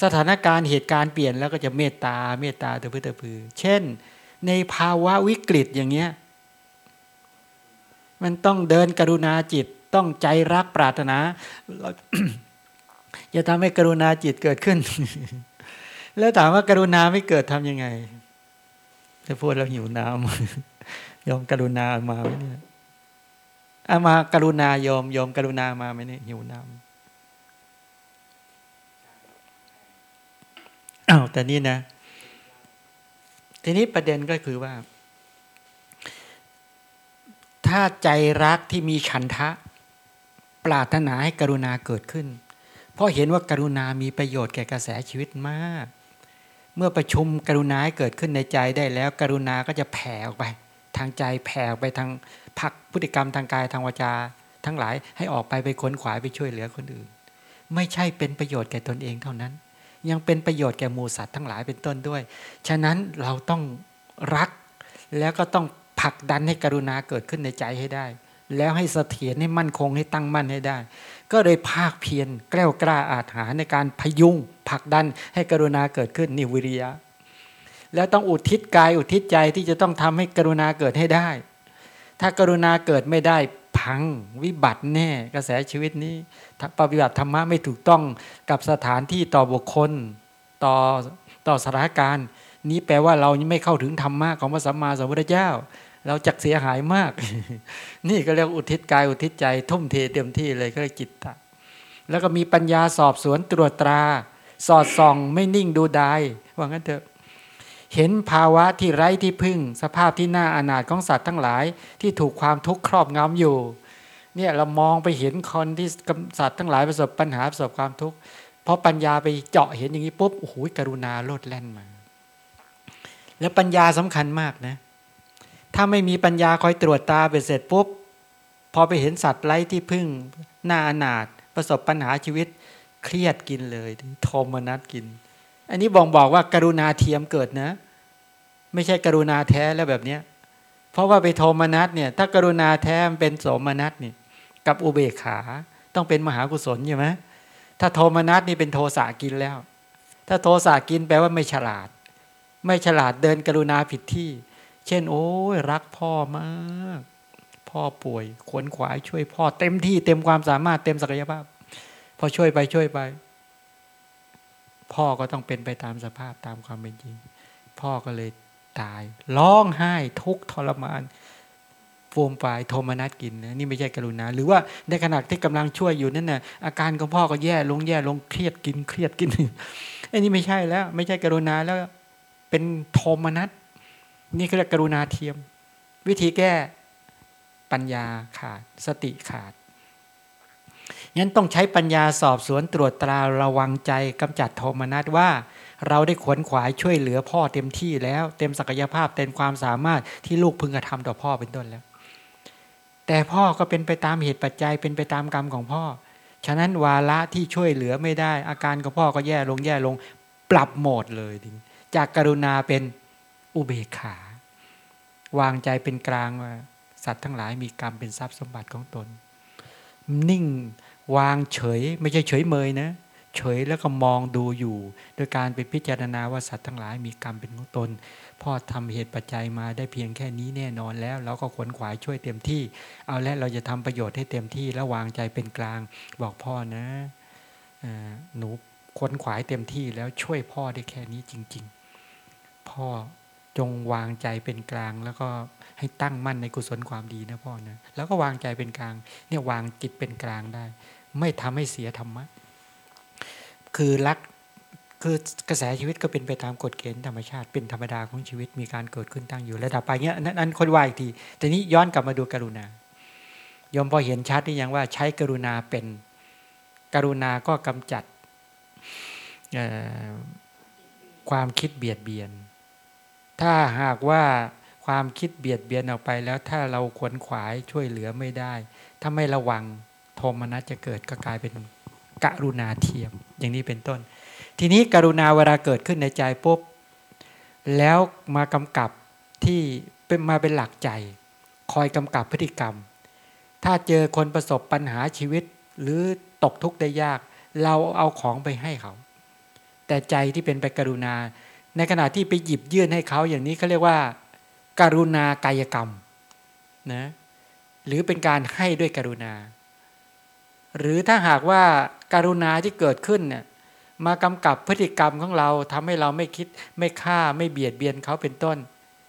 สถานการณ์เหตุการณ์เปลี่ยนแล้วก็จะเมตตาเมตตาตะพื้ตะพือ เช่น ในภาวะวิกฤตอย่างเงี้ยมันต้องเดินกรุณาจิตต้องใจรักปรารถนาจะทำให้กรุณาจิตเกิดขึ้น แล้วถามว่ากรุณาไม่เกิดทำยังไงจะพูดแล้วหิวน้ำยอมกรุณามาไหมเนี่ยอามา กรุณายอมยอมกรุณามาไหมเนี่ยหิวน้ำ อ้าวแต่นี่นะ ทีนี้ประเด็นก็คือว่า ถ้าใจรักที่มีฉันทะ ปรารถนาให้กรุณาเกิดขึ้น เพราะเห็นว่ากรุณามีประโยชน์แก่กระแสชีวิตมาก เมื่อประชุมกรุณาให้เกิดขึ้นในใจได้แล้ว กรุณาก็จะแผ่ออกไป ทางใจแผ่ออกไปทางพักพฤติกรรมทางกายทางวาจา ทั้งหลายให้ออกไปไปค้นขวายไปช่วยเหลือคนอื่น ไม่ใช่เป็นประโยชน์แก่ตนเองเท่านั้น ยังเป็นประโยชน์แก่หมูสัตว์ทั้งหลายเป็นต้นด้วย ฉะนั้นเราต้องรัก แล้วก็ต้องผลักดันให้กรุณาเกิดขึ้นในใจให้ได้ แล้วให้เสถียรให้มั่นคงให้ตั้งมั่นให้ได้ ก็เลยภาคเพียรแกล้วกล้าอาถรรในการพยุงผลักดันให้กรุณาเกิดขึ้นนิวิริยะ แล้วต้องอุทิศกายอุทิศใจที่จะต้องทำให้กรุณาเกิดให้ได้ ถ้ากรุณาเกิดไม่ได้ พังวิบัติแน่ กระแสชีวิตนี้ปฏิบัติธรรมะไม่ถูกต้องกับสถานที่ต่อบุคคลต่อต่อสถานการณ์ นี้แปลว่าเราไม่เข้าถึงธรรมะของพระสัมมาสัมพุทธเจ้า เราจักเสียหายมาก นี่ก็เรียกอุทิศกายอุทิศใจ ทุ่มเทเต็มที่เลยก็เลยจิตตะแล้วก็มีปัญญาสอบสวนตรวจตรา สอดส่องไม่นิ่งดูดายว่างั้นเถอะ เห็นภาวะที่ไร้ที่พึ่ง สภาพที่น่าอนาถของสัตว์ทั้งหลาย ที่ถูกความทุกข์ครอบงำอยู่เนี่ยเรามองไปเห็นคนที่สัตว์ทั้งหลายประสบปัญหาประสบความทุกข์พราะปัญญาไปเจาะเห็นอย่างนี้ปุ๊บโอ้โหกรุณาโลดแล่นมา แล้วปัญญาสำคัญมากนะ ถ้าไม่มีปัญญาคอยตรวจตาไปเสร็จปุ๊บพอไปเห็นสัตว์ไร้ที่พึ่งน่าอนาถประสบปัญหาชีวิตเครียดกินเลยโทมนัสกิน อันนี้บ่งบอกว่าการุณาเทียมเกิดนะ ไม่ใช่กรุณาแท้แล้วแบบเนี้ยเพราะว่าไปโทมนัสเนี่ย ถ้ากรุณาแท้มันเป็นโสมนัสนี่ย กับอุเบกขาต้องเป็นมหากุศลใช่ไหมถ้าโทมนัสนี่เป็นโทสะกินแล้ว ถ้าโทสะกินแปลว่าไม่ฉลาด ไม่ฉลาดเดินกรุณาผิดที่ เช่น โอ้ยรักพ่อมาก พ่อป่วยขวนขวายช่วยพ่อเต็มที่เต็มความสามารถเต็มศักยภาพ พอช่วยไปช่วยไป พ่อก็ต้องเป็นไปตามสภาพตามความเป็นจริง พ่อก็เลยตายร้องไห้ทุกทรมานฟูมปลายโทมนัสกินนะนี่ไม่ใช่กรุณา หรือว่าในขณะที่กำลังช่วยอยู่นั่นน่ะอาการของพ่อก็แย่ลงแย่ลงเครียดกินเครียดกินอันนี้ไม่ใช่แล้ว ไม่ใช่กรุณาแล้วเป็นโทมนัสนี่คือเรียกกรุณาเทียม วิธีแก้ปัญญาขาดสติขาด งั้นต้องใช้ปัญญาสอบสวนตรวจตราระวังใจกำจัดโทมนัสว่า เราได้ขวนขวายช่วยเหลือพ่อเต็มที่แล้ว เต็มศักยภาพเต็มความสามารถที่ลูกพึงกระทำต่อพ่อเป็นต้นแล้ว แต่พ่อก็เป็นไปตามเหตุปัจจัยเป็นไปตามกรรมของพ่อ ฉะนั้นวาระที่ช่วยเหลือไม่ได้ อาการของพ่อก็แย่ลงแย่ลง ปรับโหมดเลยจากกรุณาเป็นอุเบกขา วางใจเป็นกลางว่าสัตว์ทั้งหลายมีกรรมเป็นทรัพย์สมบัติของตน นิ่ง วางเฉยไม่ใช่เฉยเมยนะ เฉยแล้วก็มองดูอยู่ โดยการไปพิจารณาว่าสัตว์ทั้งหลายมีกรรมเป็นของตน พ่อทำเหตุปัจจัยมาได้เพียงแค่นี้แน่นอนแล้ว เราก็ขวนขวายช่วยเต็มที่ เอาและเราจะทำประโยชน์ให้เต็มที่แล้ววางใจเป็นกลาง บอกพ่อนะหนูขวนขวายเต็มที่แล้วช่วยพ่อได้แค่นี้จริง ๆ พ่อจงวางใจเป็นกลางแล้วก็ให้ตั้งมั่นในกุศลความดีนะพ่อนะแล้วก็วางใจเป็นกลาง เนี่ยวางจิตเป็นกลางได้ ไม่ทำให้เสียธรรมะ คือรักคือกระแสชีวิตก็เป็นไปตามกฎเกณฑ์ธรรมชาติเป็นธรรมดาของชีวิตมีการเกิดขึ้นตั้งอยู่ระดับไปเงี้ยนั้นคนว่าอีกทีแต่นี้ย้อนกลับมาดูกรุณายอมพอเห็นชัดที่ยังว่าใช้กรุณาเป็นกรุณาก็กำจัดความคิดเบียดเบียน ถ้าหากว่าความคิดเบียดเบียนออกไปแล้วถ้าเราขวนขวายช่วยเหลือไม่ได้ ถ้าไม่ระวัง โทมนัสจะเกิดก็กลายเป็นกรุณาเทียม อย่างนี้เป็นต้น ทีนี้กรุณาเวลาเกิดขึ้นในใจปุ๊บแล้วมากำกับที่เป็นมาเป็นหลักใจ คอยกำกับพฤติกรรม ถ้าเจอคนประสบปัญหาชีวิตหรือตกทุกข์ได้ยาก เราเอาของไปให้เขา แต่ใจที่เป็นไปกรุณา ในขณะที่ไปหยิบยื่นให้เขาอย่างนี้เขาเรียกว่า การุณากายกรรมนะหรือเป็นการให้ด้วยกรุณา หรือถ้าหากว่าการุณาที่เกิดขึ้นเนี่ยมากำกับพฤติกรรมของเราทำให้เราไม่คิดไม่ฆ่าไม่เบียดเบียนเขาเป็นต้น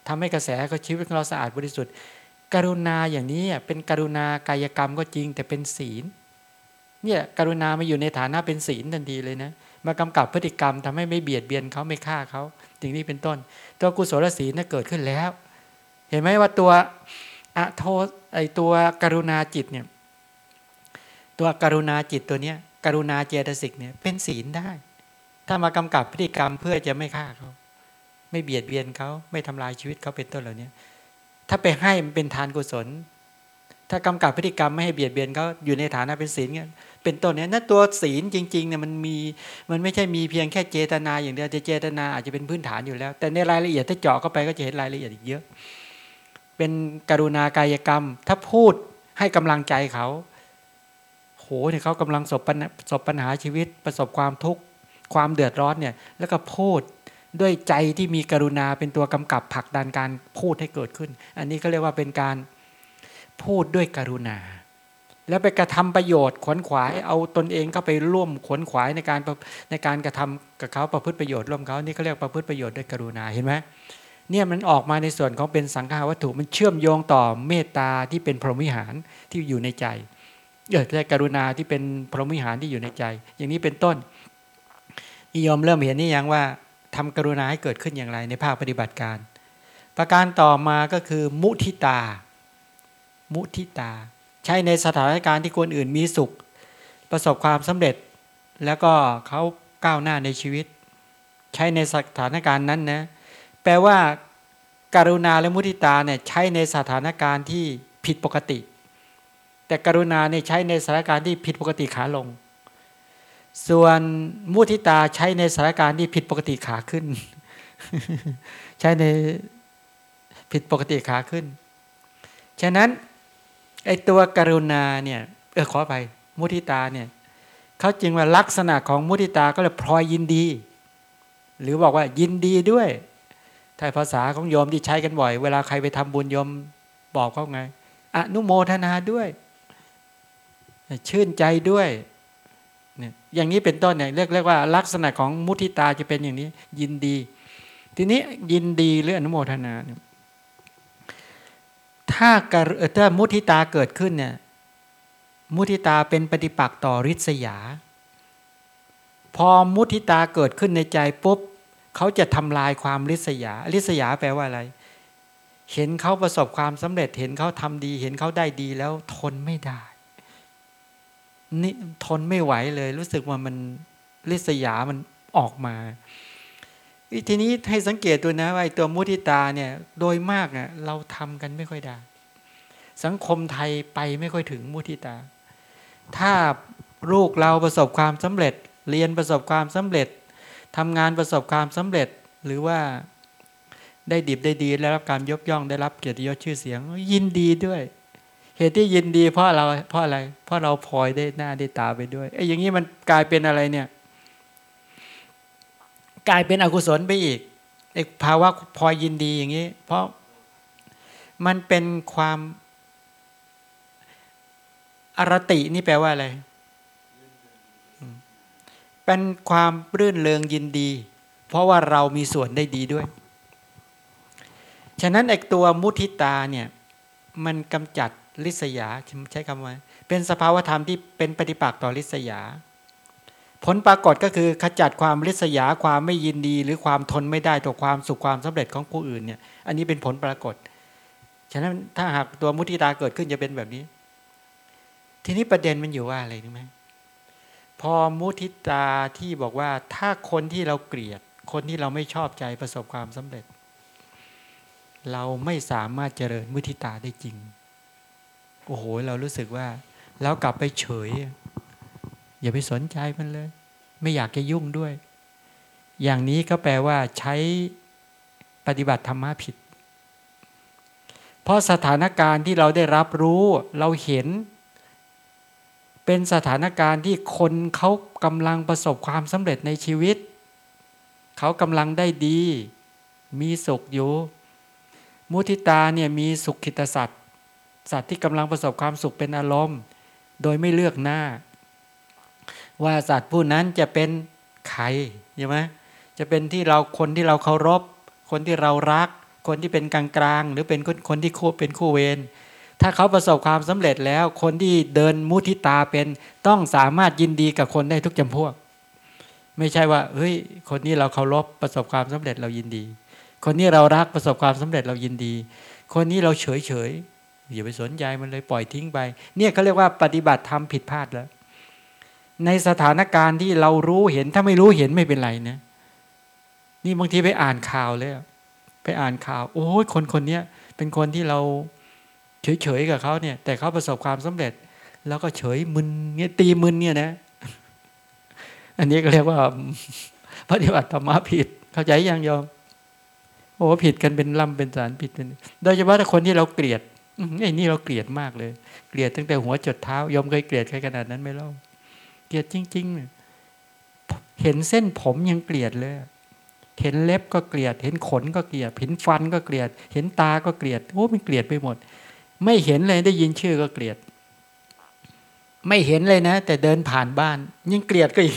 ทำให้กระแสเขาชีวิตของเราสะอาดบริสุทธิ์ กรุณาอย่างนี้เป็นกรุณากายกรรมก็จริงแต่เป็นศีลเนี่ยกรุณามาอยู่ในฐานะเป็นศีลทันทีเลยนะมากำกับพฤติกรรมทำให้ไม่เบียดเบียนเขาไม่ฆ่าเขาอย่งนี้เป็นต้น ตัวกุศลศีลน่ะเกิดขึ้นแล้ว เห็นไหมว่าตัวอโทไอตัวกรุณาจิตเนี่ย ตัวกรุณาจิตตัวเนี้ยกรุณาเจตสิกเนี่ยเป็นศีลได้ ถ้ามากำกับพฤติกรรมเพื่อจะไม่ฆ่าเขา ไม่เบียดเบียนเขาไม่ทำลายชีวิตเขาเป็นต้นเหล่านี้ถ้าไปให้มันเป็นทานกุศล ถ้ากำกับพฤติกรรมไม่ให้เบียดเบียนเขาอยู่ในฐานะเป็นศีลเนี่ยเป็นต้นเนี่ยนั่นตัวศีลจริงๆเนี่ยมันมีมันไม่ใช่มีเพียงแค่เจตนาอย่างเดียวแต่เจตนาอาจจะเป็นพื้นฐานอยู่แล้ว แต่ในรายละเอียดถ้าเจาะเข้าไปก็จะเห็นรายละเอียดอีกเยอะ เป็นกรุณากายกรรม ถ้าพูดให้กำลังใจเขา หเนี่ยเขากำลังสบปัญสบปัญหาชีวิตประสบความทุกข์ความเดือดร้อนเนี่ยแล้วก็พูดด้วยใจที่มีกรุณาเป็นตัวกำกับผลักดันการพูดให้เกิดขึ้น อันนี้ก็เรียกว่าเป็นการพูดด้วยกรุณา แล้วไปกระทำประโยชน์ขวนขวายเอาตนเองเข้าไปร่วมขวนขวายในการในการกระทำกับเขาประพฤติประโยชน์ร่วมเขานี่เขาเรียกประพฤติประโยชน์ด้วยกรุณาเห็นไหมเนี่ยมันออกมาในส่วนของเป็นสังฆาวัตถุมันเชื่อมโยงต่อเมตตาที่เป็นพรหมวิหารที่อยู่ในใจ เกิดแต่กรุณาที่เป็นพรหมวิหารที่อยู่ในใจ อย่างนี้เป็นต้นนิยมเริ่มเห็นนี่ยังว่าทำกรุณาให้เกิดขึ้นอย่างไร ในภาคปฏิบัติการ ประการต่อมาก็คือ มุทิตา มุทิตา ใช้ในสถานการณ์ที่คนอื่นมีสุข ประสบความสำเร็จ แล้วก็เขาก้าวหน้าในชีวิต ใช้ในสถานการณ์นั้นนะแปลว่าการุณาและมุทิตาเนี่ยใช้ในสถานการณ์ที่ผิดปกติ แต่กรุณาเนี่ยใช้ในสถานการณ์ที่ผิดปกติขาลง ส่วนมุทิตาใช้ในสถานการณ์ที่ผิดปกติขาขึ้น ใช้ในผิดปกติขาขึ้น ฉะนั้นไอตัวกรุณาเนี่ยเออขอไปมุทิตาเนี่ยเขาจึงว่าลักษณะของมุทิตาก็เลยพลอยยินดี หรือบอกว่ายินดีด้วยถ้าภาษาของโยมที่ใช้กันบ่อย เวลาใครไปทำบุญโยมบอกเขาไงอนุโมทนาด้วย ชื่นใจด้วยเนี่ยอย่างนี้เป็นต้นเนี่ยเรียกเรียกว่าลักษณะของมุทิตาจะเป็นอย่างนี้ ยินดี ทีนี้ยินดีหรืออนุโมทนาเนี่ยถ้ากรถ้ามุทิตาเกิดขึ้นเนี่ยมุทิตาเป็นปฏิปักษ์ต่อริษยา พอมุทิตาเกิดขึ้นในใจปุ๊บเขาจะทำลายความริษยาริษยาแปลว่าอะไร เห็นเขาประสบความสำเร็จเห็นเขาทำดี เห็นเขาได้ดีแล้วทนไม่ได้ นี่ทนไม่ไหวเลย รู้สึกว่ามันริษยามันออกมาทีนี้ให้สังเกตตัวนะว่าตัวมุทิตาเนี่ยโดยมากเน่ยเราทำกันไม่ค่อยได้ สังคมไทยไปไม่ค่อยถึงมุทิตา ถ้าลูกเราประสบความสำเร็จ เรียนประสบความสำเร็จทำงานประสบความสำเร็จหรือว่าได้ดิบได้ดีได้รับการยกย่องได้รับเกียรติยศชื่อเสียง ยินดีด้วย เหตุที่ยินดีเพราะเราเพราะอะไร เพราะเราพลอยได้หน้าได้ตาไปด้วยไอ้อย่างนี้มันกลายเป็นอะไรเนี่ย กลายเป็นอกุศลไปอีกไอ้ภาวะพลอยยินดีอย่างนี้ เพราะมันเป็นความอรตินี่แปลว่าอะไร เป็นความรื่นเริงยินดี เพราะว่าเรามีส่วนได้ดีด้วย ฉะนั้นไอ้ตัวมุทิตาเนี่ย มันกำจัด ลิษยาใช้คำว่า เป็นสภาวธรรมที่เป็นปฏิปักษ์ต่อลิษยา ผลปรากฏก็คือขจัดความลิษยาความไม่ยินดี หรือความทนไม่ได้ต่อความสุขความสำเร็จของผู้อื่นเนี่ย อันนี้เป็นผลปรากฏ ฉะนั้นถ้าหากตัวมุทิตาเกิดขึ้นจะเป็นแบบนี้ ทีนี้ประเด็นมันอยู่ว่าอะไรรู้ไหมพอมุทิตาที่บอกว่าถ้าคนที่เราเกลียด คนที่เราไม่ชอบใจประสบความสำเร็จ เราไม่สามารถเจริญมุทิตาได้จริง โอ้โห เรารู้สึกว่าแล้วกลับไปเฉย อย่าไปสนใจมันเลย ไม่อยากจะยุ่งด้วย อย่างนี้ก็แปลว่าใช้ปฏิบัติธรรมะผิด เพราะสถานการณ์ที่เราได้รับรู้เราเห็น เป็นสถานการณ์ที่คนเขากำลังประสบความสำเร็จในชีวิต เขากำลังได้ดี มีสุขอยู่ มุทิตาเนี่ยมีสุขขิตสัตว สัตว์ที่กำลังประสบความสุขเป็นอารมณ์ โดยไม่เลือกหน้า ว่าสัตว์ผู้นั้นจะเป็นใครใช่ไหมจะเป็นที่เราคนที่เราเคารพ คนที่เรารัก คนที่เป็นกลางกลางหรือเป็นคนที่คู่เป็นคู่เวรถ้าเขาประสบความสำเร็จแล้ว คนที่เดินมุทิตาเป็นต้องสามารถยินดีกับคนได้ทุกจำพวก ไม่ใช่ว่าเฮ้ย คนนี้เราเคารพประสบความสำเร็จเรายินดี คนนี้เรารักประสบความสำเร็จเรายินดี คนนี้เราเฉยเฉย อย่าไปสนใจมันเลยปล่อยทิ้งไป เนี่ยเขาเรียกว่าปฏิบัติธรรมผิดพลาดแล้ว ในสถานการณ์ที่เรารู้เห็นถ้าไม่รู้เห็นไม่เป็นไรนะ นี่บางทีไปอ่านข่าวเลยไปอ่านข่าว โอ้ยคนคนนี้เป็นคนที่เราเฉยๆกับเขาเนี่ย แต่เขาประสบความสำเร็จ แล้วก็เฉยมึนเงี้ยตีมึนเนี่ยนะ อันนี้ก็เรียกว่าปฏิบัติธรรมะผิด เข้าใจยังยอมโอ้ผิดกันเป็นลำเป็นสารผิดเป็นโดยเฉพาะถ้าคนที่เราเกลียด ไอ้นี่เราเกลียดมากเลย เกลียดตั้งแต่หัวจดเท้ายอมเคยเกลียดใครขนาดนั้นไหมเล่าเกลียดจริงๆเห็นเส้นผมยังเกลียดเลย เห็นเล็บก็เกลียด เห็นขนก็เกลียด เห็นฟันก็เกลียด เห็นตาก็เกลียดโอ้มันเกลียดไปหมด ไม่เห็นเลยได้ยินชื่อก็เกลียด ไม่เห็นเลยนะ แต่เดินผ่านบ้านยังเกลียดก็อี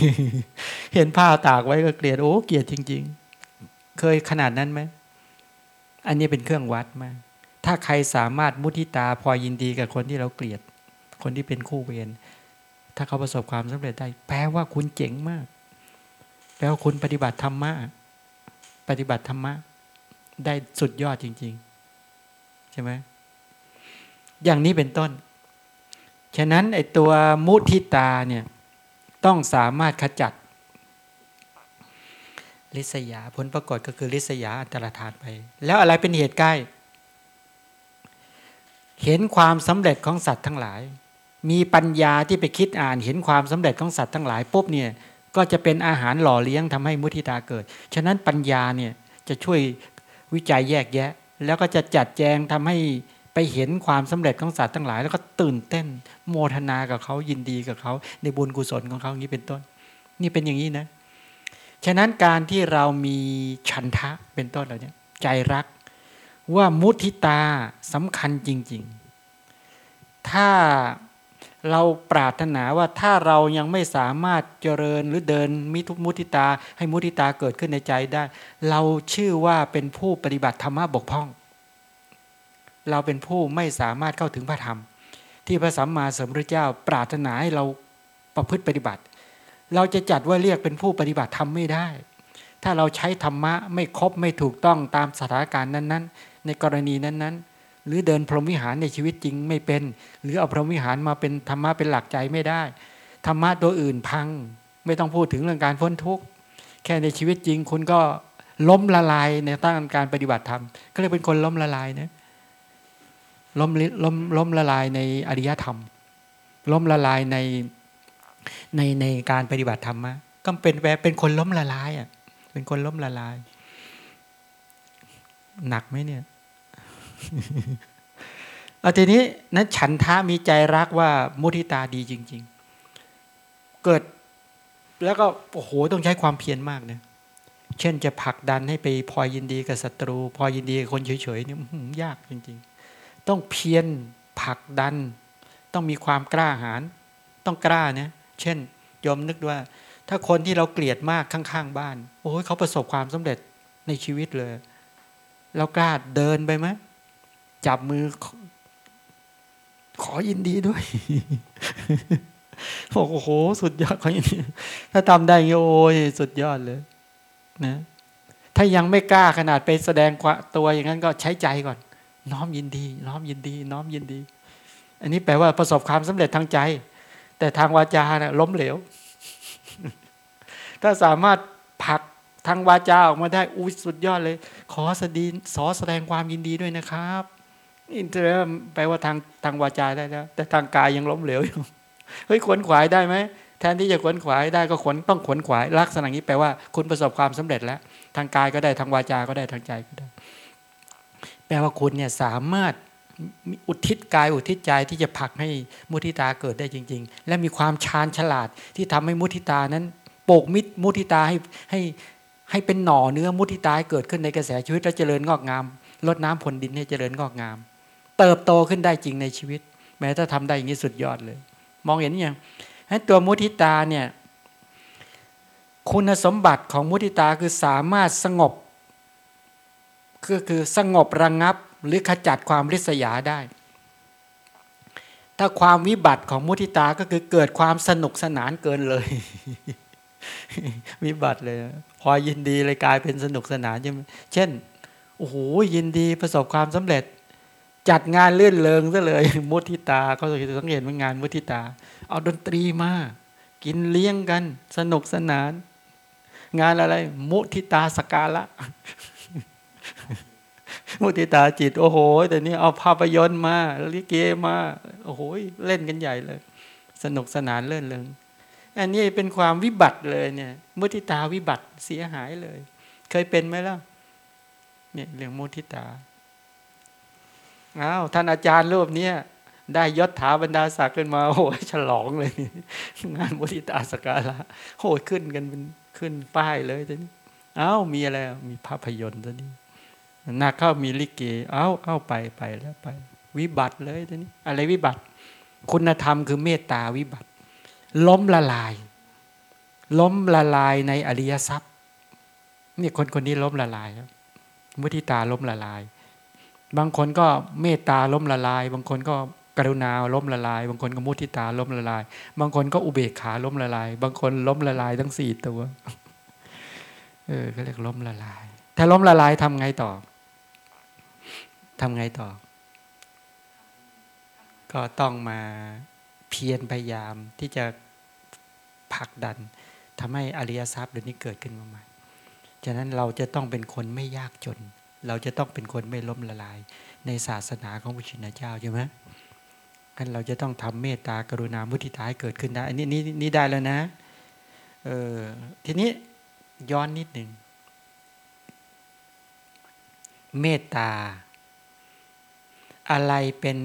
เห็นผ้าตากไว้ก็เกลียดโอ้เกลียดจริง ๆ เคยขนาดนั้นไหมอันนี้เป็นเครื่องวัดมาก ถ้าใครสามารถมุทิตาพอยินดีกับคนที่เราเกลียด คนที่เป็นคู่เวรถ้าเขาประสบความสำเร็จได้ แปลว่าคุณเจ๋งมาก แปลว่าคุณปฏิบัติธรรมะ ปฏิบัติธรรมะ ได้สุดยอดจริง ๆ ใช่ไหมอย่างนี้เป็นต้น ฉะนั้นไอตัวมุทิตาเนี่ยต้องสามารถขจัด ลิษยาผลปรากฏก็คือลิษยาอันตรธานไป แล้วอะไรเป็นเหตุใกล้ เห็นความสำเร็จของสัตว์ทั้งหลาย มีปัญญาที่ไปคิดอ่าน เห็นความสำเร็จของสัตว์ทั้งหลายปุ๊บเนี่ยก็จะเป็นอาหารหล่อเลี้ยงทำให้มุทิตาเกิด ฉะนั้นปัญญาเนี่ยจะช่วยวิจัยแยกแยะ แล้วก็จะจัดแจงทำให้ไปเห็นความสำเร็จของสัตว์ทั้งหลาย แล้วก็ตื่นเต้นโมทนากับเขายินดีกับเขาในบุญกุศลของเขาอย่างนี้เป็นต้น นี่เป็นอย่างนี้นะ ฉะนั้นการที่เรามีฉันทะเป็นต้นเราเนี่ยใจรัก ว่ามุทิตาสำคัญจริง ๆ ถ้าเราปรารถนาว่าถ้าเรายังไม่สามารถเจริญหรือเดินมิทุมุติตา ให้มุติตาเกิดขึ้นในใจได้ เราชื่อว่าเป็นผู้ปฏิบัติธรรมะบกพร่อง เราเป็นผู้ไม่สามารถเข้าถึงพระธรรม ที่พระสัมมาสัมพุทธเจ้า ปรารถนาให้เราประพฤติปฏิบัติ เราจะจัดว่าเรียกเป็นผู้ปฏิบัติธรรมไม่ได้ ถ้าเราใช้ธรรมะไม่ครบไม่ถูกต้องตามสถานการณ์นั้น ๆ ในกรณีนั้นๆ หรือเดินพรหมวิหารในชีวิตจริงไม่เป็น หรือเอาพรหมวิหารมาเป็นธรรมะเป็นหลักใจไม่ได้ธรรมะตัวอื่นพัง ไม่ต้องพูดถึงเรื่องการพ้นทุกข์แค่ในชีวิตจริง คุณก็ล้มละลายในตั้งการปฏิบัติธรรมก็เลยเป็นคนล้มละลายนะล้มล้มล้มละลายในอริยธรรม ล้มละลายในในในการปฏิบัติธรรมะก็เป็นแบบเป็นคนล้มละลายอะเป็นคนล้มละลาย หนักไหมเนี่ย เอาทีนี้นั้นฉันทะมีใจรักว่ามุทิตาดีจริง ๆ เกิดแล้วก็โอ้โหต้องใช้ความเพียรมากเนี่ยเช่นจะผลักดันให้ไปพอยินดีกับศัตรู พอยินดีกับคนเฉยๆเนี่ยยากจริง ๆ ต้องเพียรผลักดัน ต้องมีความกล้าหาญต้องกล้าเนี่ยเช่นยอมนึกว่า ถ้าคนที่เราเกลียดมากข้างๆ บ้าน โอ้ยเขาประสบความสำเร็จในชีวิตเลย เรากล้าเดินไปไหม จับมือ ขอยินดีด้วยบอกโอ้โห สุดยอดขอยินดีถ้าทำได้เงี้ยโอ้ยสุดยอดเลย นะ ถ้ายังไม่กล้าขนาดไปแสดงตัวอย่างนั้นก็ใช้ใจก่อน น้อมยินดี น้อมยินดี น้อมยินดี อันนี้แปลว่าประสบความสำเร็จทางใจ แต่ทางวาจาเนะ่ยล้มเหลว ถ้าสามารถผลักทางวาจาออกมาได้อุ้ยสุดยอดเลย ขอสดีสอแสดงความยินดีด้วยนะครับ อินเตอร์แปลว่าทางทางวาจาได้แล้ว แต่ทางกายยังล้มเหลวอยู่เฮ้ยขวนขวายได้ไหมแทนที่จะขวนขวายได้ก็ขวนต้องขวนขวาย ลักษณะนี้แปลว่าคุณประสบความสำเร็จแล้ว ทางกายก็ได้ทางวาจา ก็ได้ทางใจก็ได้ แปลว่าคุณเนี่ยสามารถอุทิศกายอุทิศใจที่จะผลักให้มุทิตาเกิดได้จริง ๆ และมีความชาญฉลาดที่ทำให้มุทิตานั้นโปกมิดมุทิตาให้ให้ให้เป็นหน่อเนื้อมุทิตาเกิดขึ้นในกระแสชีวิตและเจริญงอกงามลดน้ำผลดินให้เจริญงอกงาม เติบโตขึ้นได้จริงในชีวิต แม้ถ้าทำได้อย่างนี้สุดยอดเลย มองเห็นยังให้ตัวมุทิตาเนี่ยคุณสมบัติของมุทิตาคือสามารถสงบคือคือสงบระงงับหรือขจัดความริษยาได้ ถ้าความวิบัติของมุทิตาก็คือเกิดความสนุกสนานเกินเลย วิบัติเลย พอยินดีเลยกลายเป็นสนุกสนานใช่ไหมเช่นโอ้โหยินดีประสบความสำเร็จ จัดงานเลื่อนเลิงซะเลย มุทิตาเขาจะสังเกตว่างานมุทิตา เอาดนตรีมา กินเลี้ยงกัน สนุกสนาน งานอะไร มุทิตาสกาละมุติตาจิต โอ้โหแต่นี้เอาภาพยนตร์มาลิเกมา โอ้โหเล่นกันใหญ่เลย สนุกสนานเลื่อนเลิงอันนี้เป็นความวิบัติเลยเนี่ย มุติตาวิบัติเสียหายเลย เคยเป็นไหมล่ะเนี่ยเรื่องมุติตา อ้าวท่านอาจารย์รูปนี้ได้ยศถาบรรดาศักดิ์ขึ้นมาโอ้ยฉลองเลย งานมุติตาสกาละโหขึ้นกันเป็นขึ้นป้ายเลยทีนี้อ้าวมีอะไรมีภาพยนตร์ตัวนี้นักเข้ามีลิเกเอาเอาไปไปแล้วไป วิบัติเลยทีนี้ อะไรวิบัติ คุณธรรมคือเมตตาวิบัติ ล้มละลาย ล้มละลายในอริยทรัพย์นี่คนคนนี้ล้มละลายครับมุทิตาล้มละลาย บางคนก็เมตตาล้มละลาย บางคนก็กรุณาล้มละลาย บางคนก็มุทิตาล้มละลาย บางคนก็อุเบกขาล้มละลาย บางคนล้มละลายทั้งสี่ตัว เออเขาเรียกล้มละลาย ถ้าล้มละลายทำไงต่อทำไงต่อ ก็ต้องมาเพียรพยายามที่จะผลักดันทำให้อริยทรัพย์เดี๋ยวนี้เกิดขึ้นมาใหม่ ฉะนั้นเราจะต้องเป็นคนไม่ยากจน เราจะต้องเป็นคนไม่ล้มละลาย ในศาสนาของพระชินเจ้าใช่ไหมกันเราจะต้องทำเมตตากรุณามุทิตาให้เกิดขึ้นได้อันนี้นี่นี่ได้แล้วนะเออทีนี้ย้อนนิดหนึ่งเมตตา อะไรเป็น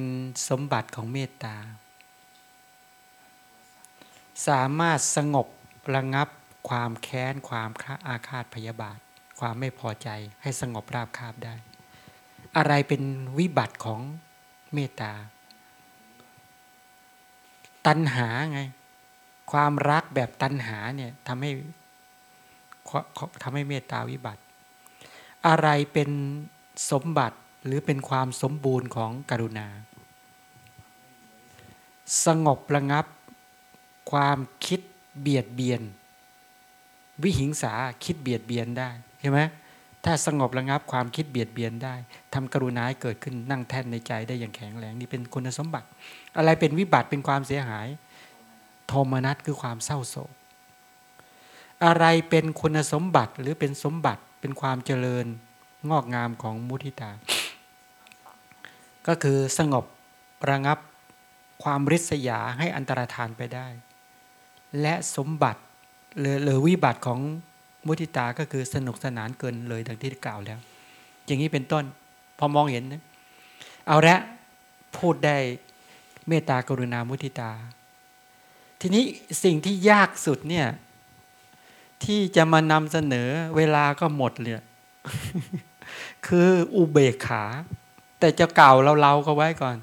สมบัติของเมตตา สามารถสงบระงับความแค้นความอาฆาตพยาบาท ความไม่พอใจให้สงบราบคาบได้ อะไรเป็นวิบัติของเมตตา ตัณหาไง ความรักแบบตัณหาเนี่ยทำให้ทำให้เมตตาวิบัติ อะไรเป็นสมบัติหรือเป็นความสมบูรณ์ของกรุณา สงบระงับ ความคิดเบียดเบียน วิหิงสาคิดเบียดเบียนได้ ใช่ไหมถ้าสงบระงับความคิดเบียดเบียนได้ทำกรุณาให้เกิดขึ้นนั่งแท่นในใจได้อย่างแข็งแรงนี่เป็นคุณสมบัติ อะไรเป็นวิบัติเป็นความเสียหาย โทมนัสคือความเศร้าโศก อะไรเป็นคุณสมบัติหรือเป็นสมบัติเป็นความเจริญงอกงามของมุทิตา ก็คือสงบระงับความริษยาให้อันตรธานไปได้ และสมบัติหรือวิบัติของ มุทิตาก็คือสนุกสนานเกินเลยดังที่กล่าวแล้ว อย่างนี้เป็นต้น พอมองเห็นนะเอาละพูดได้เมตตากรุณามุทิตา ทีนี้สิ่งที่ยากสุดเนี่ย ที่จะมานำเสนอเวลาก็หมดเลยคืออุเบกขา แต่จะกล่าวเราเราก็ไว้ก่อน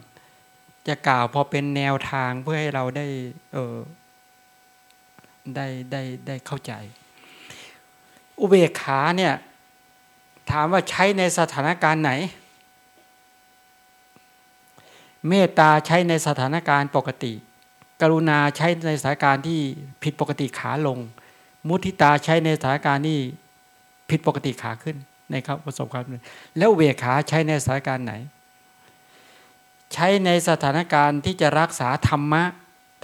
จะกล่าวพอเป็นแนวทางเพื่อให้เราได้ เออได้ได้ได้เข้าใจ อุเบกขาเนี่ย ถามว่าใช้ในสถานการณ์ไหน เมตตาใช้ในสถานการณ์ปกติ กรุณาใช้ในสถานการณ์ที่ผิดปกติขาลง มุทิตาใช้ในสถานการณ์ที่ผิดปกติขาขึ้นในครับประสบความแล้วเวขาใช้ในสถานการณ์ไหน ใช้ในสถานการณ์ที่จะรักษาธรรมะ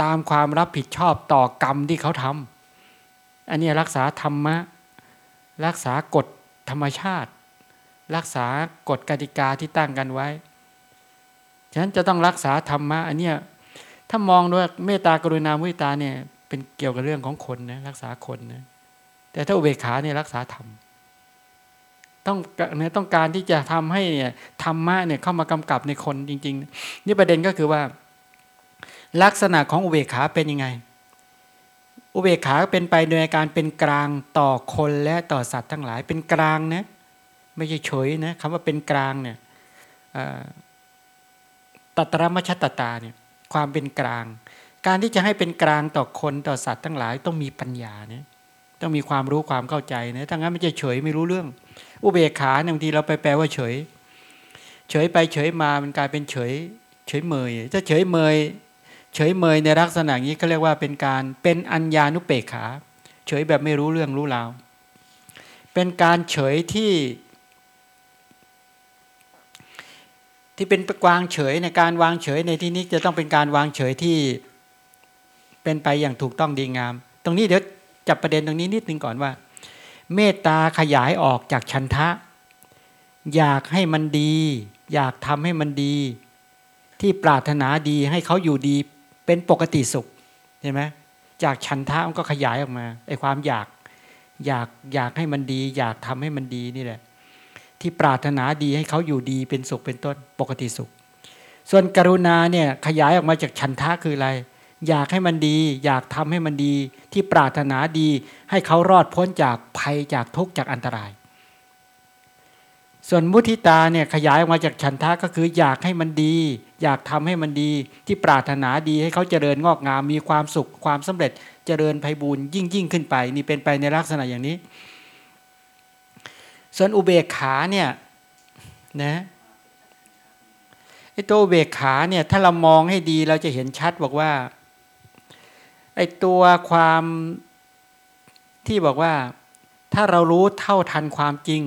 ตามความรับผิดชอบต่อกรรมที่เขาทำอันนี้รักษาธรรมะ รักษากฎธรรมชาติ รักษากฎกติกาที่ตั้งกันไว้ ฉะนั้นจะต้องรักษาธรรมะอันนี้ถ้ามองด้วยเมตตากรุณามุตตาเนี่ยเป็นเกี่ยวกับเรื่องของคนนะรักษาคนนะแต่ถ้าอุเบกขาเนี่ยรักษาธรรมต้องเนี่ยต้องการที่จะทำให้เนี่ยธรรมะเนี่ยเข้ามากำกับในคนจริง ๆ นี่ประเด็นก็คือว่า ลักษณะของอุเบกขาเป็นยังไง อุเบกขาเป็นไปโดยการเป็นกลางต่อคนและต่อสัตว์ทั้งหลายเป็นกลางนะไม่ใช่เฉยนะคำว่าเป็นกลางเนี่ยตัตรมชตตาเนี่ยความเป็นกลาง การที่จะให้เป็นกลางต่อคนต่อสัตว์ทั้งหลายต้องมีปัญญาเนี่ยต้องมีความรู้ความเข้าใจนะถ้างั้นมันจะเฉยไม่รู้เรื่อง อุเบกขาบางทีเราไปแปลว่าเฉย เฉยไปเฉยมามันกลายเป็นเฉย เฉยเมยถ้าเฉยเมย เฉยเมยในลักษณะนี้เขาเรียกว่าเป็นการเป็นอัญญานุเปกขา เฉยแบบไม่รู้เรื่องรู้ราว เป็นการเฉยที่ ที่เป็นวางเฉยในการวางเฉยในที่นี้จะต้องเป็นการวางเฉยที่เป็นไปอย่างถูกต้องดีงาม ตรงนี้เดี๋ยวจับประเด็นตรงนี้นิดนึงก่อนว่า เมตตาขยายออกจากชันทะ อยากให้มันดี อยากทำให้มันดี ที่ปรารถนาดีให้เขาอยู่ดี เป็นปกติสุขเห็นไหมจากชันทะมันก็ขยายออกมาไอ้ความอยากอยากอยากให้มันดี อยากทำให้มันดีนี่แหละ ที่ปรารถนาดีให้เขาอยู่ดีเป็นสุขเป็นต้นปกติสุข ส่วนกรุณาเนี่ยขยายออกมาจากฉันทะคืออะไร อยากให้มันดี อยากทำให้มันดี ที่ปรารถนาดี ให้เขารอดพ้นจากภัยจากทุกข์จากอันตราย ส่วนมุทิตาเนี่ยขยายออกมาจากฉันทะก็คืออยากให้มันดี อยากทำให้มันดีที่ปรารถนาดีให้เขาเจริญงอกงามมีความสุขความสำเร็จเจริญไพบูรยิ่งยิ่งขึ้นไป นี่เป็นไปในลักษณะอย่างนี้ ส่วนอุเบกขาเนี่ยนะไอ้ตัวอุเบกขาเนี่ยถ้าเรามองให้ดีเราจะเห็นชัดบอกว่าไอ้ตัวความที่บอกว่าถ้าเรารู้เท่าทันความจริง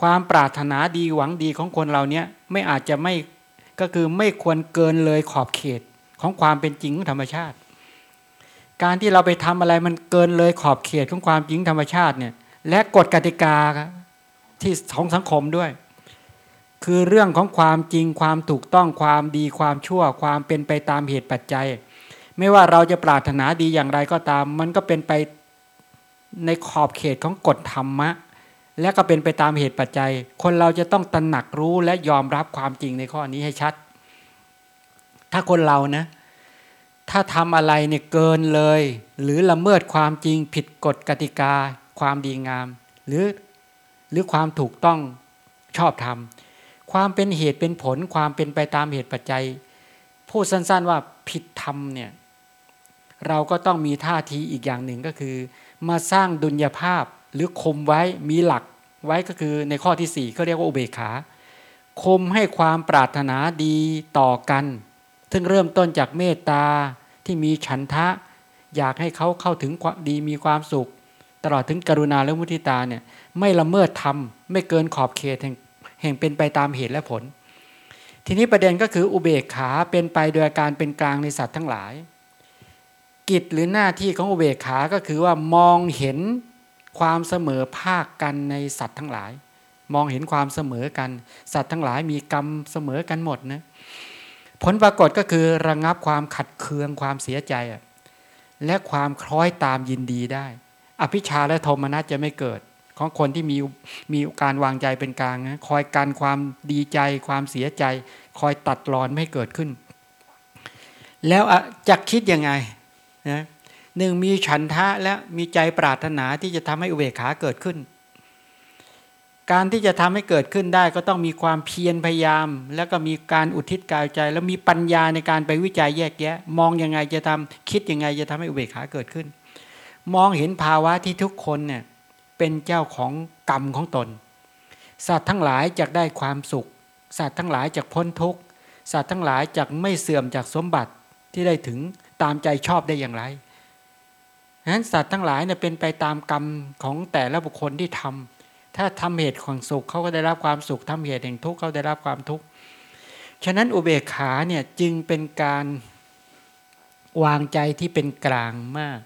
ความปรารถนาดีหวังดีของคนเราเนี้ยไม่อาจจะไม่ก็คือไม่ควรเกินเลยขอบเขตของความเป็นจริงของธรรมชาติ การที่เราไปทำอะไรมันเกินเลยขอบเขตของความจริงธรรมชาติเนี่ยและกฎกติกาที่ของสังคมด้วย คือเรื่องของความจริงความถูกต้องความดีความชั่วความเป็นไปตามเหตุปัจจัย ไม่ว่าเราจะปรารถนาดีอย่างไรก็ตาม มันก็เป็นไปในขอบเขตของกฎธรรมะ และก็เป็นไปตามเหตุปัจจัย คนเราจะต้องตระหนักรู้และยอมรับความจริงในข้อนี้ให้ชัด ถ้าคนเรานะ ถ้าทำอะไรเนี่ยเกินเลย หรือละเมิดความจริงผิดกฎกติกา ความดีงาม หรือหรือความถูกต้องชอบธรรมความเป็นเหตุเป็นผลความเป็นไปตามเหตุปัจจัย พูดสั้นๆว่าผิดธรรมเนี่ยเราก็ต้องมีท่าทีอีกอย่างหนึ่งก็คือ มาสร้างดุลยภาพ หรือคมไว้มีหลักไว้ก็คือในข้อที่สี่เขาเรียกว่าอุเบกขา คมให้ความปรารถนาดีต่อกัน ซึ่งเริ่มต้นจากเมตตาที่มีฉันทะ อยากให้เขาเข้าถึงความดีมีความสุข ตลอดถึงกรุณาและมุทิตาเนี่ยไม่ละเมิดธรรมไม่เกินขอบเขตแห่งแห่งเป็นไปตามเหตุและผล ทีนี้ประเด็นก็คืออุเบกขาเป็นไปโดยการเป็นกลางในสัตว์ทั้งหลาย กิจหรือหน้าที่ของอุเบกขาก็คือว่ามองเห็น ความเสมอภาคกันในสัตว์ทั้งหลาย มองเห็นความเสมอกัน สัตว์ทั้งหลายมีกรรมเสมอกันหมดนะผลปรากฏก็คือระงงับความขัดเคืองความเสียใจ และความคล้อยตามยินดีได้ อภิชาและโทมนัสจะไม่เกิด ของคนที่มีมีการวางใจเป็นกลางนะคอยกันความดีใจ ความเสียใจ คอยตัดรอนไม่เกิดขึ้น แล้วจะคิดยังไงนะ หนึ่งมีฉันทะและมีใจปรารถนาที่จะทำให้อุเบกขาเกิดขึ้น การที่จะทำให้เกิดขึ้นได้ก็ต้องมีความเพียรพยายาม แล้วก็มีการอุทิศกายใจ แล้วมีปัญญาในการไปวิจัยแยกแยะ มองยังไงจะทำคิดยังไงจะทำให้อุเบกขาเกิดขึ้น มองเห็นภาวะที่ทุกคนเนี่ยเป็นเจ้าของกรรมของตน สัตว์ทั้งหลายจะได้ความสุข สัตว์ทั้งหลายจากพ้นทุกข์สัตว์ทั้งหลายจากไม่เสื่อมจากสมบัติที่ได้ถึงตามใจชอบได้อย่างไร นั้นสัตว์ทั้งหลายเนี่ยเป็นไปตามกรรมของแต่ละบุคคลที่ทำถ้าทำเหตุของสุขเขาก็ได้รับความสุขทำเหตุแห่งทุกข์เขาได้รับความทุกข์ ฉะนั้นอุเบกขาเนี่ยจึงเป็นการวางใจที่เป็นกลางมาก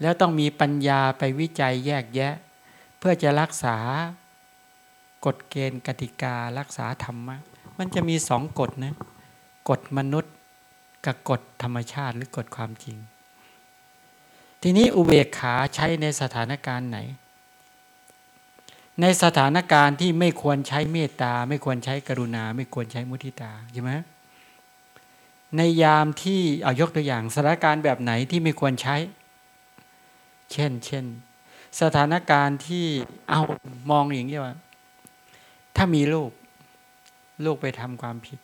แล้วต้องมีปัญญาไปวิจัยแยกแยะ เพื่อจะรักษากฎเกณฑ์กติการักษาธรรมะ มันจะมีสองกฎนะ กฎมนุษย์กับกฎธรรมชาติหรือกฎความจริง ทีนี้อุเบกขาใช้ในสถานการณ์ไหน ในสถานการณ์ที่ไม่ควรใช้เมตตา ไม่ควรใช้กรุณา ไม่ควรใช้มุทิตาใช่ไหมในยามที่เอายกตัวอย่างสถานการณ์แบบไหนที่ไม่ควรใช้ เช่น เช่น สถานการณ์ที่เอามองอย่างนี้ว่า ถ้ามีลูก ลูกไปทำความผิด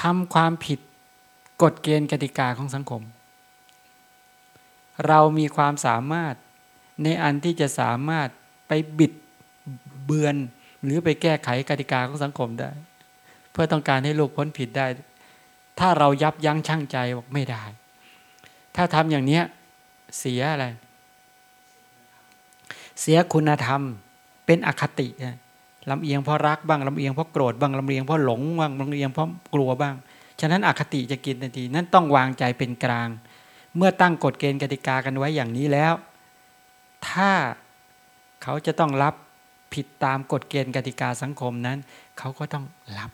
ทำความผิดกฎเกณฑ์กติกาของสังคม เรามีความสามารถในอันที่จะสามารถไปบิดเบือน หรือไปแก้ไขกติกาของสังคมได้ เพื่อต้องการให้ลูกพ้นผิดได้ ถ้าเรายับยั้งชั่งใจบอกไม่ได้ ถ้าทำอย่างนี้เสียอะไร เสียคุณธรรมเป็นอคติลำเอียงเพราะรักบ้างลำเอียงเพราะโกรธบ้างลำเอียงเพราะหลงบ้างลำเอียงเพราะกลัวบ้าง ฉะนั้นอคติจะกินทันที นั้นต้องวางใจเป็นกลาง เมื่อตั้งกฎเกณฑ์กติกากันไว้อย่างนี้แล้ว ถ้าเขาจะต้องรับผิดตามกฎเกณฑ์กติกาสังคมนั้น เขาก็ต้องรับ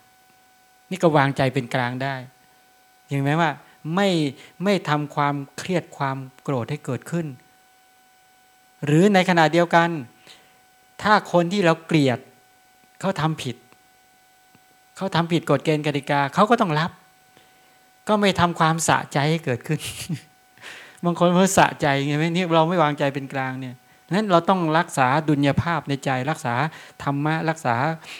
นี่ก็วางใจเป็นกลางได้เห็นไหมว่าไม่ไม่ทำความเครียดความโกรธให้เกิดขึ้น หรือในขณะเดียวกัน ถ้าคนที่เราเกลียดเขาทำผิด เขาทำผิดกฎเกณฑ์กติกาเขาก็ต้องรับ ก็ไม่ทำความสะใจให้เกิดขึ้น บางคนเพาสะใจไงไหมนี่เราไม่วางใจเป็นกลางเนี่ยนั้นเราต้องรักษาดุลยภาพในใจ รักษาธรรมะรักษา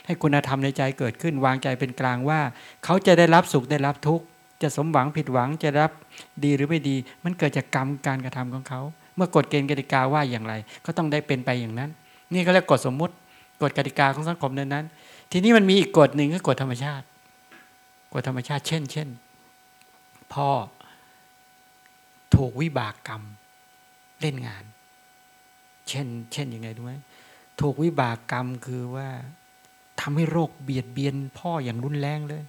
ให้คุณธรรมในใจเกิดขึ้น วางใจเป็นกลางว่า เขาจะได้รับสุขได้รับทุกข์จะสมหวังผิดหวังจะรับดีหรือไม่ดี มันเกิดจากกรรมการกระทำของเขา เมื่อกฎเกณฑ์กติกาว่าอย่างไร ก็ต้องได้เป็นไปอย่างนั้น นี่ก็เรียกกฎสมมุติกฎกติกาของสังคมนั้นนั้น ทีนี้มันมีอีกกฎหนึ่งคือกฎธรรมชาติกฎธรรมชาติ เช่น เช่น พ่อ ถูกวิบากกรรมเล่นงาน เช่น เช่นยังไงรู้ไหมถูกวิบากกรรมคือว่าทำให้โรคเบียดเบียนพ่ออย่างรุนแรงเลย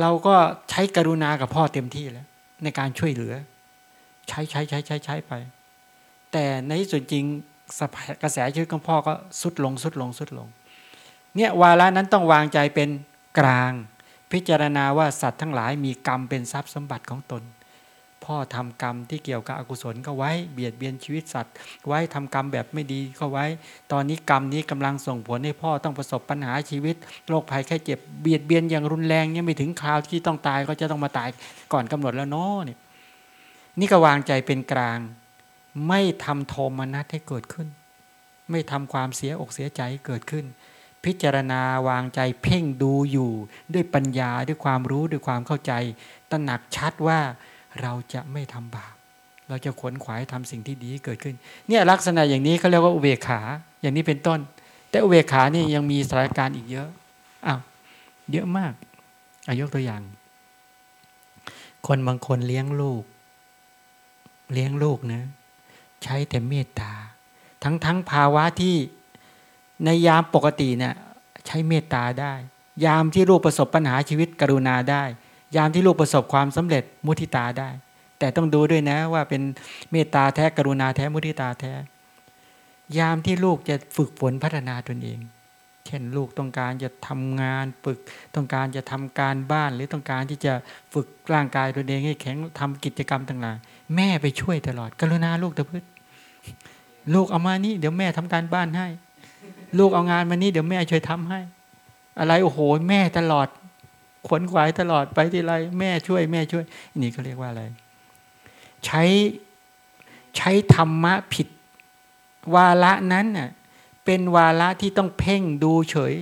เราก็ใช้กรุณากับพ่อเต็มที่แล้ว ในการช่วยเหลือ ใช้ใช้ใช้ใช้ใช้ไป แต่ในส่วนจริงกระแสชีวิตของพ่อก็สุดลงสุดลงสุดลง เนี่ยวาระนั้นต้องวางใจเป็นกลาง พิจารณาว่าสัตว์ทั้งหลายมีกรรมเป็นทรัพย์สมบัติของตน พ่อทำกรรมที่เกี่ยวกับอกุศลก็ไว้เบียดเบียนชีวิตสัตว์ ไว้ทำกรรมแบบไม่ดีก็ไว้ ตอนนี้กรรมนี้กำลังส่งผลให้พ่อต้องประสบปัญหาชีวิตโรคภัยแค่เจ็บเบียดเบียนอย่างรุนแรงเนี่ยไม่ถึงคราวที่ต้องตายก็จะต้องมาตายก่อนกำหนดแล้วเนาะเนี่ยนี่ก็วางใจเป็นกลาง ไม่ทำโทมนัสให้เกิดขึ้น ไม่ทำความเสียอกเสียใจเกิดขึ้น พิจารณาวางใจเพ่งดูอยู่ ด้วยปัญญาด้วยความรู้ด้วยความเข้าใจตระหนักชัดว่าเราจะไม่ทำบาปเราจะขวนขวายทำสิ่งที่ดีเกิดขึ้น เนี่ยลักษณะอย่างนี้เขาเรียกว่าอุเบกขา อย่างนี้เป็นต้น แต่อุเบกขานี่ยังมีสถานการณ์อีกเยอะอ้าวเยอะมากอายกตัวอย่าง คนบางคนเลี้ยงลูก เลี้ยงลูกนะ ใช้แต่เมตตา ทั้งทั้งภาวะที่ ในยามปกติเนี่ยใช้เมตตาได้ ยามที่ลูกประสบปัญหาชีวิตกรุณาได้ ยามที่ลูกประสบความสำเร็จมุทิตาได้ แต่ต้องดูด้วยนะว่าเป็นเมตตาแท้กรุณาแท้มุทิตาแท้ ยามที่ลูกจะฝึกฝนพัฒนาตนเอง เช่นลูกต้องการจะทำงานฝึก ต้องการจะทำการบ้านหรือต้องการที่จะฝึกร่างกายตนเองให้แข็งทำกิจกรรมต่างๆ แม่ไปช่วยตลอด กรุณาลูกตะพืชลูกเอามานี่เดี๋ยวแม่ทำการบ้านให้ ลูกเอางานมานี่เดี๋ยวแม่ช่วยทำให้ อะไรโอ้โห แม่ตลอด ขวนขวายตลอดไปที่ไรแม่ช่วย แม่ช่วย นี่เขาเรียกว่าอะไร ใช้ใช้ธรรมะผิด วาระนั้นน่ะเป็นวาระที่ต้องเพ่งดูเฉย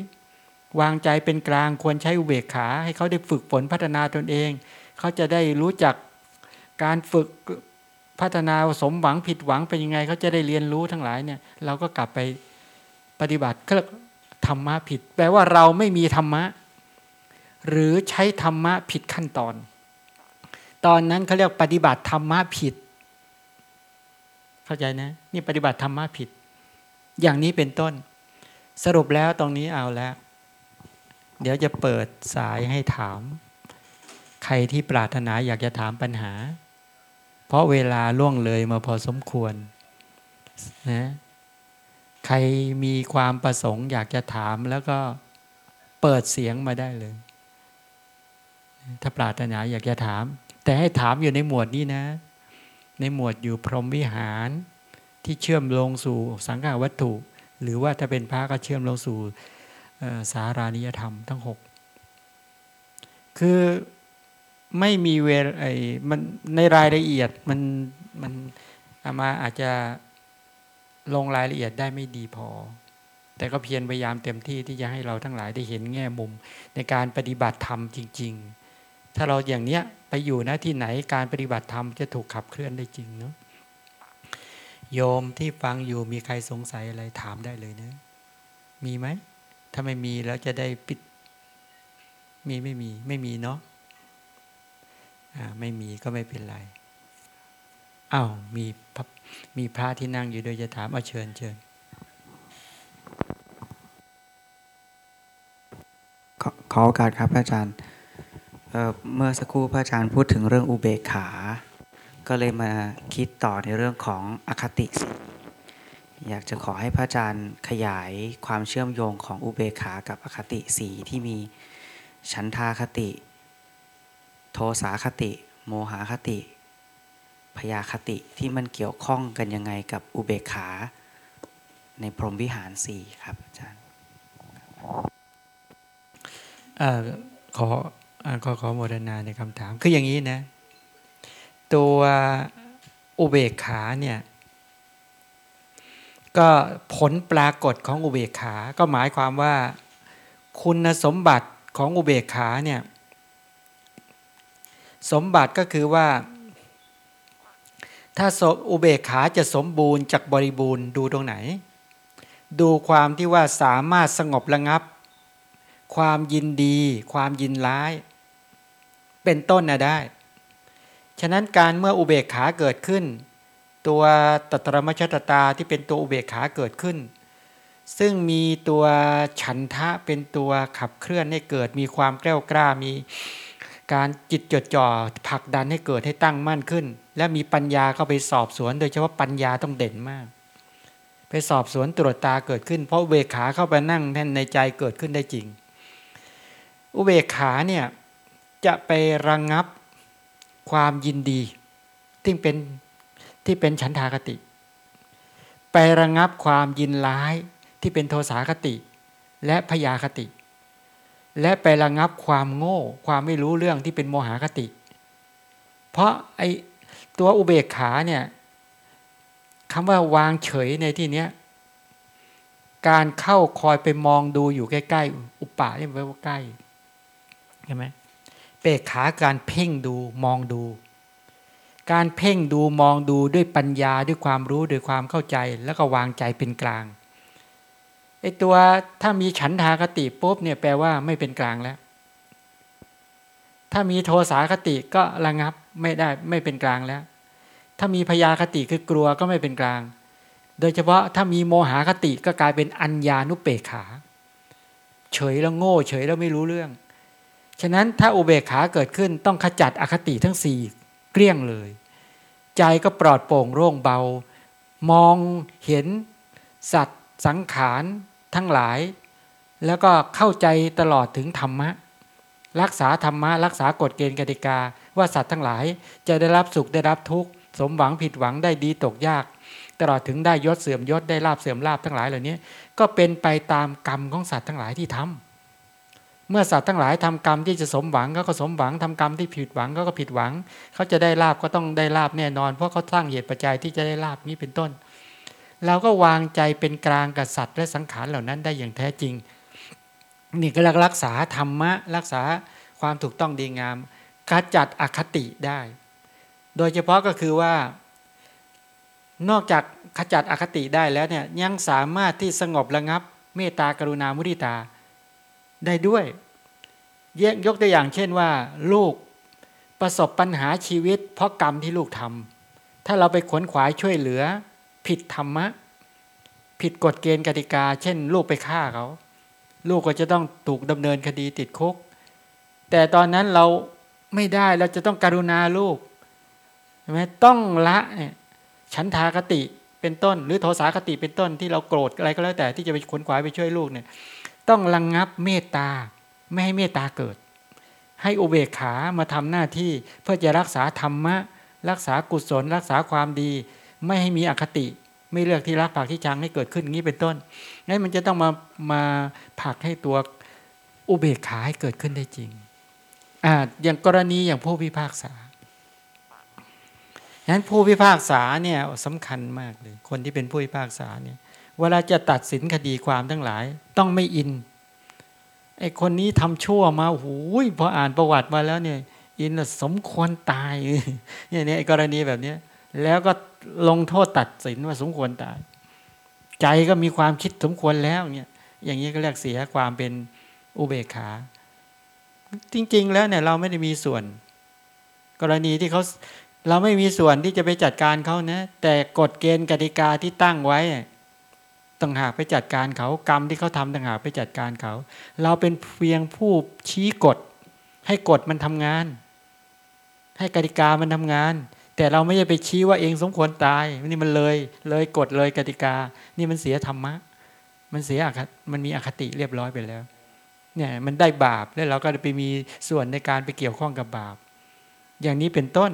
วางใจเป็นกลางควรใช้อุเบกขา ให้เขาได้ฝึกฝนพัฒนาตนเอง เขาจะได้รู้จักการฝึกพัฒนาสมหวังผิดหวังเป็นยังไง เขาจะได้เรียนรู้ทั้งหลายเนี่ย เราก็กลับไป ปฏิบัติก็ธรรมะผิด แปลว่าเราไม่มีธรรมะ หรือใช้ธรรมะผิดขั้นตอน ตอนนั้นเขาเรียกปฏิบัติธรรมะผิด เข้าใจนะ นี่ปฏิบัติธรรมะผิด อย่างนี้เป็นต้น สรุปแล้วตรงนี้เอาแล้ว เดี๋ยวจะเปิดสายให้ถาม ใครที่ปรารถนาอยากจะถามปัญหา เพราะเวลาล่วงเลยมาพอสมควรนะ ใครมีความประสงค์อยากจะถามแล้วก็เปิดเสียงมาได้เลย ถ้าปรารถนาอยากจะถาม แต่ให้ถามอยู่ในหมวดนี้นะ ในหมวดอยู่พรหมวิหารที่เชื่อมลงสู่สังขาวัตถุ หรือว่าถ้าเป็นพระก็เชื่อมลงสู่สารานิยธรรมทั้งหกคือไม่มีเวลไอ้มันในรายละเอียดมันมันอามาอาจจะ ลงรายละเอียดได้ไม่ดีพอ แต่ก็เพียรพยายามเต็มที่ที่จะให้เราทั้งหลายได้เห็นแง่มุม ในการปฏิบัติธรรมจริง ๆ ถ้าเราอย่างเนี้ยไปอยู่นะที่ไหนการปฏิบัติธรรมจะถูกขับเคลื่อนได้จริงเนาะโยมที่ฟังอยู่มีใครสงสัยอะไรถามได้เลยนะมีไหม ถ้าไม่มีแล้วจะได้ปิด มีไม่มี ไม่มีเนาะอ่าไม่มีก็ไม่เป็นไร อ้าวมีพระมีพระที่นั่งอยู่โดยจะถามเอาเชิญเชิญขอขอโอกาสครับพระอาจารย์เเมื่อสักครู่พระอาจารย์พูดถึงเรื่องอุเบกขา ก็เลยมาคิดต่อในเรื่องของอคติสีอยากจะขอให้พระอาจารย์ขยายความเชื่อมโยงของอุเบกขากับอคติสีที่มีฉันทาคติ โทสาคติ โมหาคติ พยาคติที่มันเกี่ยวข้องกันยังไงกับอุเบกขา ในพรหมวิหารสี่ครับอาจารย์ขอเอ่อขอขอโมทนาในคำถามคืออย่างนี้นะ ตัวอุเบกขาเนี่ยก็ผลปรากฏของอุเบกขา ก็หมายความว่า คุณสมบัติของอุเบกขาเนี่ยสมบัติก็คือว่า ถ้าอุเบกขาจะสมบูรณ์จากบริบูรณ์ดูตรงไหน ดูความที่ว่าสามารถสงบระงับ ความยินดี ความยินร้าย เป็นต้นนะได้ ฉะนั้นการเมื่ออุเบกขาเกิดขึ้น ตัวตตรมชตตาที่เป็นตัวอุเบกขาเกิดขึ้น ซึ่งมีตัวฉันทะเป็นตัวขับเคลื่อนให้เกิดมีความแกล้วกล้ามี การจิตจดจ่อผลักดันให้เกิดให้ตั้งมั่นขึ้น และมีปัญญาเข้าไปสอบสวน โดยเฉพาะปัญญาต้องเด่นมาก ไปสอบสวนตรวจตาเกิดขึ้น เพราะเบกขาเข้าไปนั่งแท่นในใจเกิดขึ้นได้จริง อุเบกขาเนี่ยจะไประงงับความยินดีที่เป็นที่เป็นฉันทากติ ไประงงับความยินร้ายที่เป็นโทสาคติ และพยาคติ และไประงงับความโง่ ความไม่รู้เรื่องที่เป็นโมหคติ เพราะไอ ตัวอุเบกขาเนี่ยคำว่าวางเฉยในที่เนี้ยการเข้าคอยไปมองดูอยู่ใกล้ๆ อุปาเนี่ยแปลว่าใกล้ใช่ไหมเปกขาการเพ่งดูมองดู การเพ่งดูมองดูด้วยปัญญาด้วยความรู้ด้วยความเข้าใจ แล้วก็วางใจเป็นกลางไอ้ตัวถ้ามีฉันทากติปุ๊บเนี่ยแปลว่าไม่เป็นกลางแล้ว ถ้ามีโทสาคติก็ระงับ ไม่ได้ไม่เป็นกลางแล้ว ถ้ามีพยาคติคือกลัวก็ไม่เป็นกลาง โดยเฉพาะถ้ามีโมหคติก็กลายเป็นอัญญานุเปกขา เฉยแล้วโง่ เฉยแล้วไม่รู้เรื่อง ฉะนั้นถ้าอุเบกขาเกิดขึ้นต้องขจัดอคติทั้งสี่เกลี้ยงเลย ใจก็ปลอดโปร่งโล่งเบา มองเห็นสัตว์สังขารทั้งหลาย แล้วก็เข้าใจตลอดถึงธรรมะ รักษาธรรมะ รักษากฎเกณฑ์กติกา ว่าสัตว์ทั้งหลายจะได้รับสุขได้รับทุกข์สมหวังผิดหวังได้ดีตกยาก ตลอดถึงได้ยศเสื่อมยศได้ลาบเสื่อมลาบทั้งหลายเหล่านี้ก็เป็นไปตามกรรมของสัตว์ทั้งหลายที่ทำเมื่อสัตว์ทั้งหลายทำกรรมที่จะสมหวังก็ก็สมหวังทำกรรมที่ผิดหวังก็ก็ผิดหวัง เขาจะได้ลาบก็ต้องได้ลาบแน่นอน เพราะเขาสร้างเหตุปัจจัยที่จะได้ลาบนี้เป็นต้น เราก็วางใจเป็นกลางกับสัตว์และสังขารเหล่านั้นได้อย่างแท้จริงนี่ก็รักษาธรรมะรักษาความถูกต้องดีงาม ขจัดอคติได้ โดยเฉพาะก็คือว่า นอกจากขจัดอคติได้แล้วเนี่ยยังสามารถที่สงบระงับ เมตตากรุณามุทิตาได้ด้วยยกยกตัวอย่างเช่นว่า ลูกประสบปัญหาชีวิต เพราะกรรมที่ลูกทำถ้าเราไปขวนขวายช่วยเหลือ ผิดธรรมะ ผิดกฎเกณฑ์กติกา เช่น ลูกไปฆ่าเขา ลูกก็จะต้องถูกดำเนินคดีติดคุก แต่ตอนนั้นเรา ไม่ได้เราจะต้องการุณาลูกใช่ไหมต้องละเนี่ยฉันทากติเป็นต้น หรือโทสาคติเป็นต้นที่เราโกรธอะไรก็แล้วแต่ที่จะไปขวนขวายไปช่วยลูกเนี่ย ต้องระงงับเมตตา ไม่ให้เมตตาเกิด ให้อุเบกขามาทำหน้าที่เพื่อจะรักษาธรรมะ รักษากุศล รักษาความดี ไม่ให้มีอคติ ไม่เลือกที่รักผากที่ชังให้เกิดขึ้นงนี้เป็นต้นงั้นมันจะต้องมามาผลักให้ตัวอุเบกขาให้เกิดขึ้นได้จริง อ่าอย่างกรณีอย่างผู้พิพากษาฉะนั้นผู้พิพากษาเนี่ยสำคัญมากเลย คนที่เป็นผู้พิพากษาเนี่ยเวลาจะตัดสินคดีความทั้งหลาย ต้องไม่อินไอคนนี้ทำชั่วมาโอ้โหพออ่านประวัติมาแล้วเนี่ย อินสมควรตายเนี่ยเนี่ยกรณีแบบเนี้ยแล้วก็ลงโทษตัดสินว่าสมควรตาย ใจก็มีความคิดสมควรแล้วเนี่ยอย่างนี้ก็เรียกเสียความเป็นอุเบกขา จริง ๆ แล้วเนี่ยเราไม่ได้มีส่วน กรณีที่เขาเราไม่มีส่วนที่จะไปจัดการเขานะ แต่กฎเกณฑ์กติกาที่ตั้งไว้ต่างหากไปจัดการเขากรรมที่เขาทำต่างหากไปจัดการเขา เราเป็นเพียงผู้ชี้กฎ ให้กฎมันทำงาน ให้กติกามันทำงาน แต่เราไม่ได้ไปชี้ว่าเองสมควรตายนี่มันเลยเลยกฎเลยกติกา นี่มันเสียธรรมะ มันเสียอคมันมีอคติเรียบร้อยไปแล้ว เนี่ยมันได้บาปแล้วเราก็ไปมีส่วนในการไปเกี่ยวข้องกับบาป อย่างนี้เป็นต้น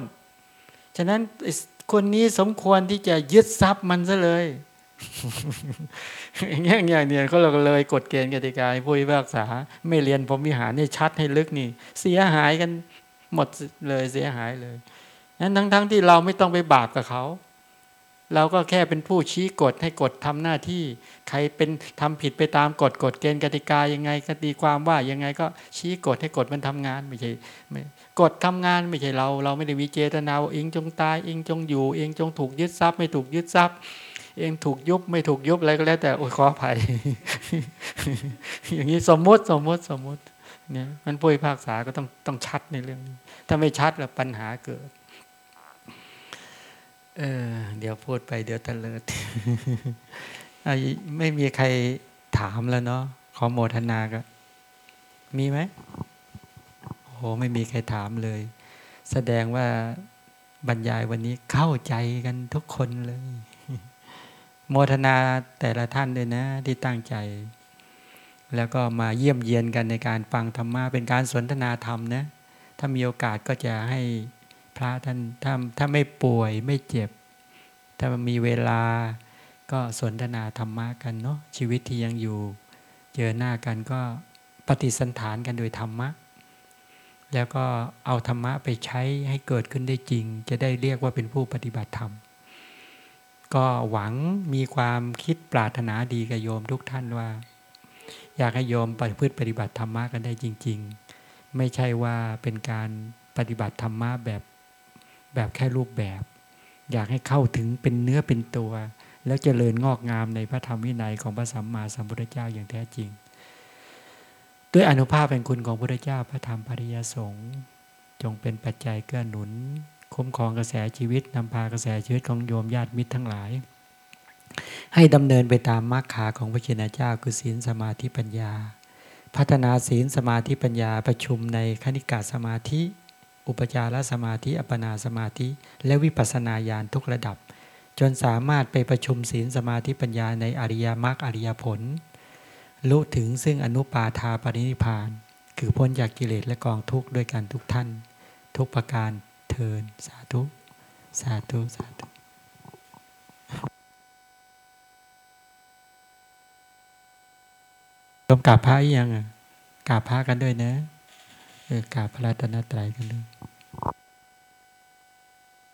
ฉะนั้นคนนี้สมควรที่จะยึดทรัพย์มันซะเลย อย่างเงี้ยอย่างเนี้ยเขาเราเลยกฎเกณฑ์กติกาผู้พิพากษา ไม่เรียนพรมวิหารนี่ชัดให้ลึกนี่ เสียหายกันหมดเลยเสียหายเลยนั้นทั้งทั้งที่เราไม่ต้องไปบาปกับเขา เราก็แค่เป็นผู้ชี้กฎให้กฎทำหน้าที่ ใครเป็นทำผิดไปตามกฎกฎเกณฑ์กติกายังไงคดีความว่ายังไงก็ชี้กฎให้กฎมันทำงานไม่ใช่ไม่กฎทำงานไม่ใช่เรา เราไม่ได้มีเจตนาว่าเองจงตายเองจงอยู่เองจงถูกยึดทรัพย์ ไม่ถูกยึดทรัพย์ เองถูกยุบไม่ถูกยุบอะไรก็แล้ว แต่โอ้ยขออภัยอย่างนี้สมมติสมมติสมมติเนี่ยมันผู้พิพากษาก็ต้องต้องชัดในเรื่องนี้ถ้าไม่ชัดแล้วปัญหาเกิด เออ เดี๋ยวพูดไปเดี๋ยวตะเลิดไม่มีใครถามแล้วเนาะขอโมทนาก็ มีไหมโอ้โหไม่มีใครถามเลย แสดงว่าบรรยายวันนี้เข้าใจกันทุกคนเลย โมทนาแต่ละท่านเลยนะ ที่ตั้งใจ แล้วก็มาเยี่ยมเยียนกันในการฟังธรรมะเป็นการสนทนาธรรมนะ ถ้ามีโอกาสก็จะให้ พระท่านถ้าถ้าไม่ป่วยไม่เจ็บ ถ้ามีเวลาก็สนทนาธรรมะกันเนาะชีวิตที่ยังอยู่ เจอหน้ากันก็ปฏิสันฐานกันโดยธรรมะ แล้วก็เอาธรรมะไปใช้ให้เกิดขึ้นได้จริง จะได้เรียกว่าเป็นผู้ปฏิบัติธรรม ก็หวังมีความคิดปรารถนาดีกับโยมทุกท่านว่า อยากให้โยมปฏิพฤติปฏิบัติธรรมะกันได้จริง ๆ ไม่ใช่ว่าเป็นการปฏิบัติธรรมะแบบ แบบแค่รูปแบบ อยากให้เข้าถึงเป็นเนื้อเป็นตัว แล้วเจริญงอกงามในพระธรรมวินัยของพระสัมมาสัมพุทธเจ้าอย่างแท้จริง ด้วยอนุภาพแห่งคุณของพระพุทธเจ้าพระธรรมปริยสงฆ์จงเป็นปัจจัยเกื้อหนุน คุ้มครองกระแสชีวิตนำพากระแสชีวิตของโยมญาติมิตรทั้งหลาย ให้ดำเนินไปตามมรรคขาของพระชินเจ้าคือศีลสมาธิปัญญา พัฒนาศีลสมาธิปัญญาประชุมในคณิกาสมาธิ อุปจารสมาธิ อัปนาสมาธิ และวิปัสสนาญาณทุกระดับ จนสามารถไปประชุมศีลสมาธิปัญญาในอริยมรรคอริยผลรู้ถึงซึ่งอนุปาทาปรินิพาน คือพ้นจากกิเลสและกองทุกข์ด้วยกันทุกท่าน ทุกประการเทินสาธุ สาธุ สาธุรวมกราบพระยังอะกราบพระกันด้วยนะเออกราบพระรัตนตรัยกันด้วย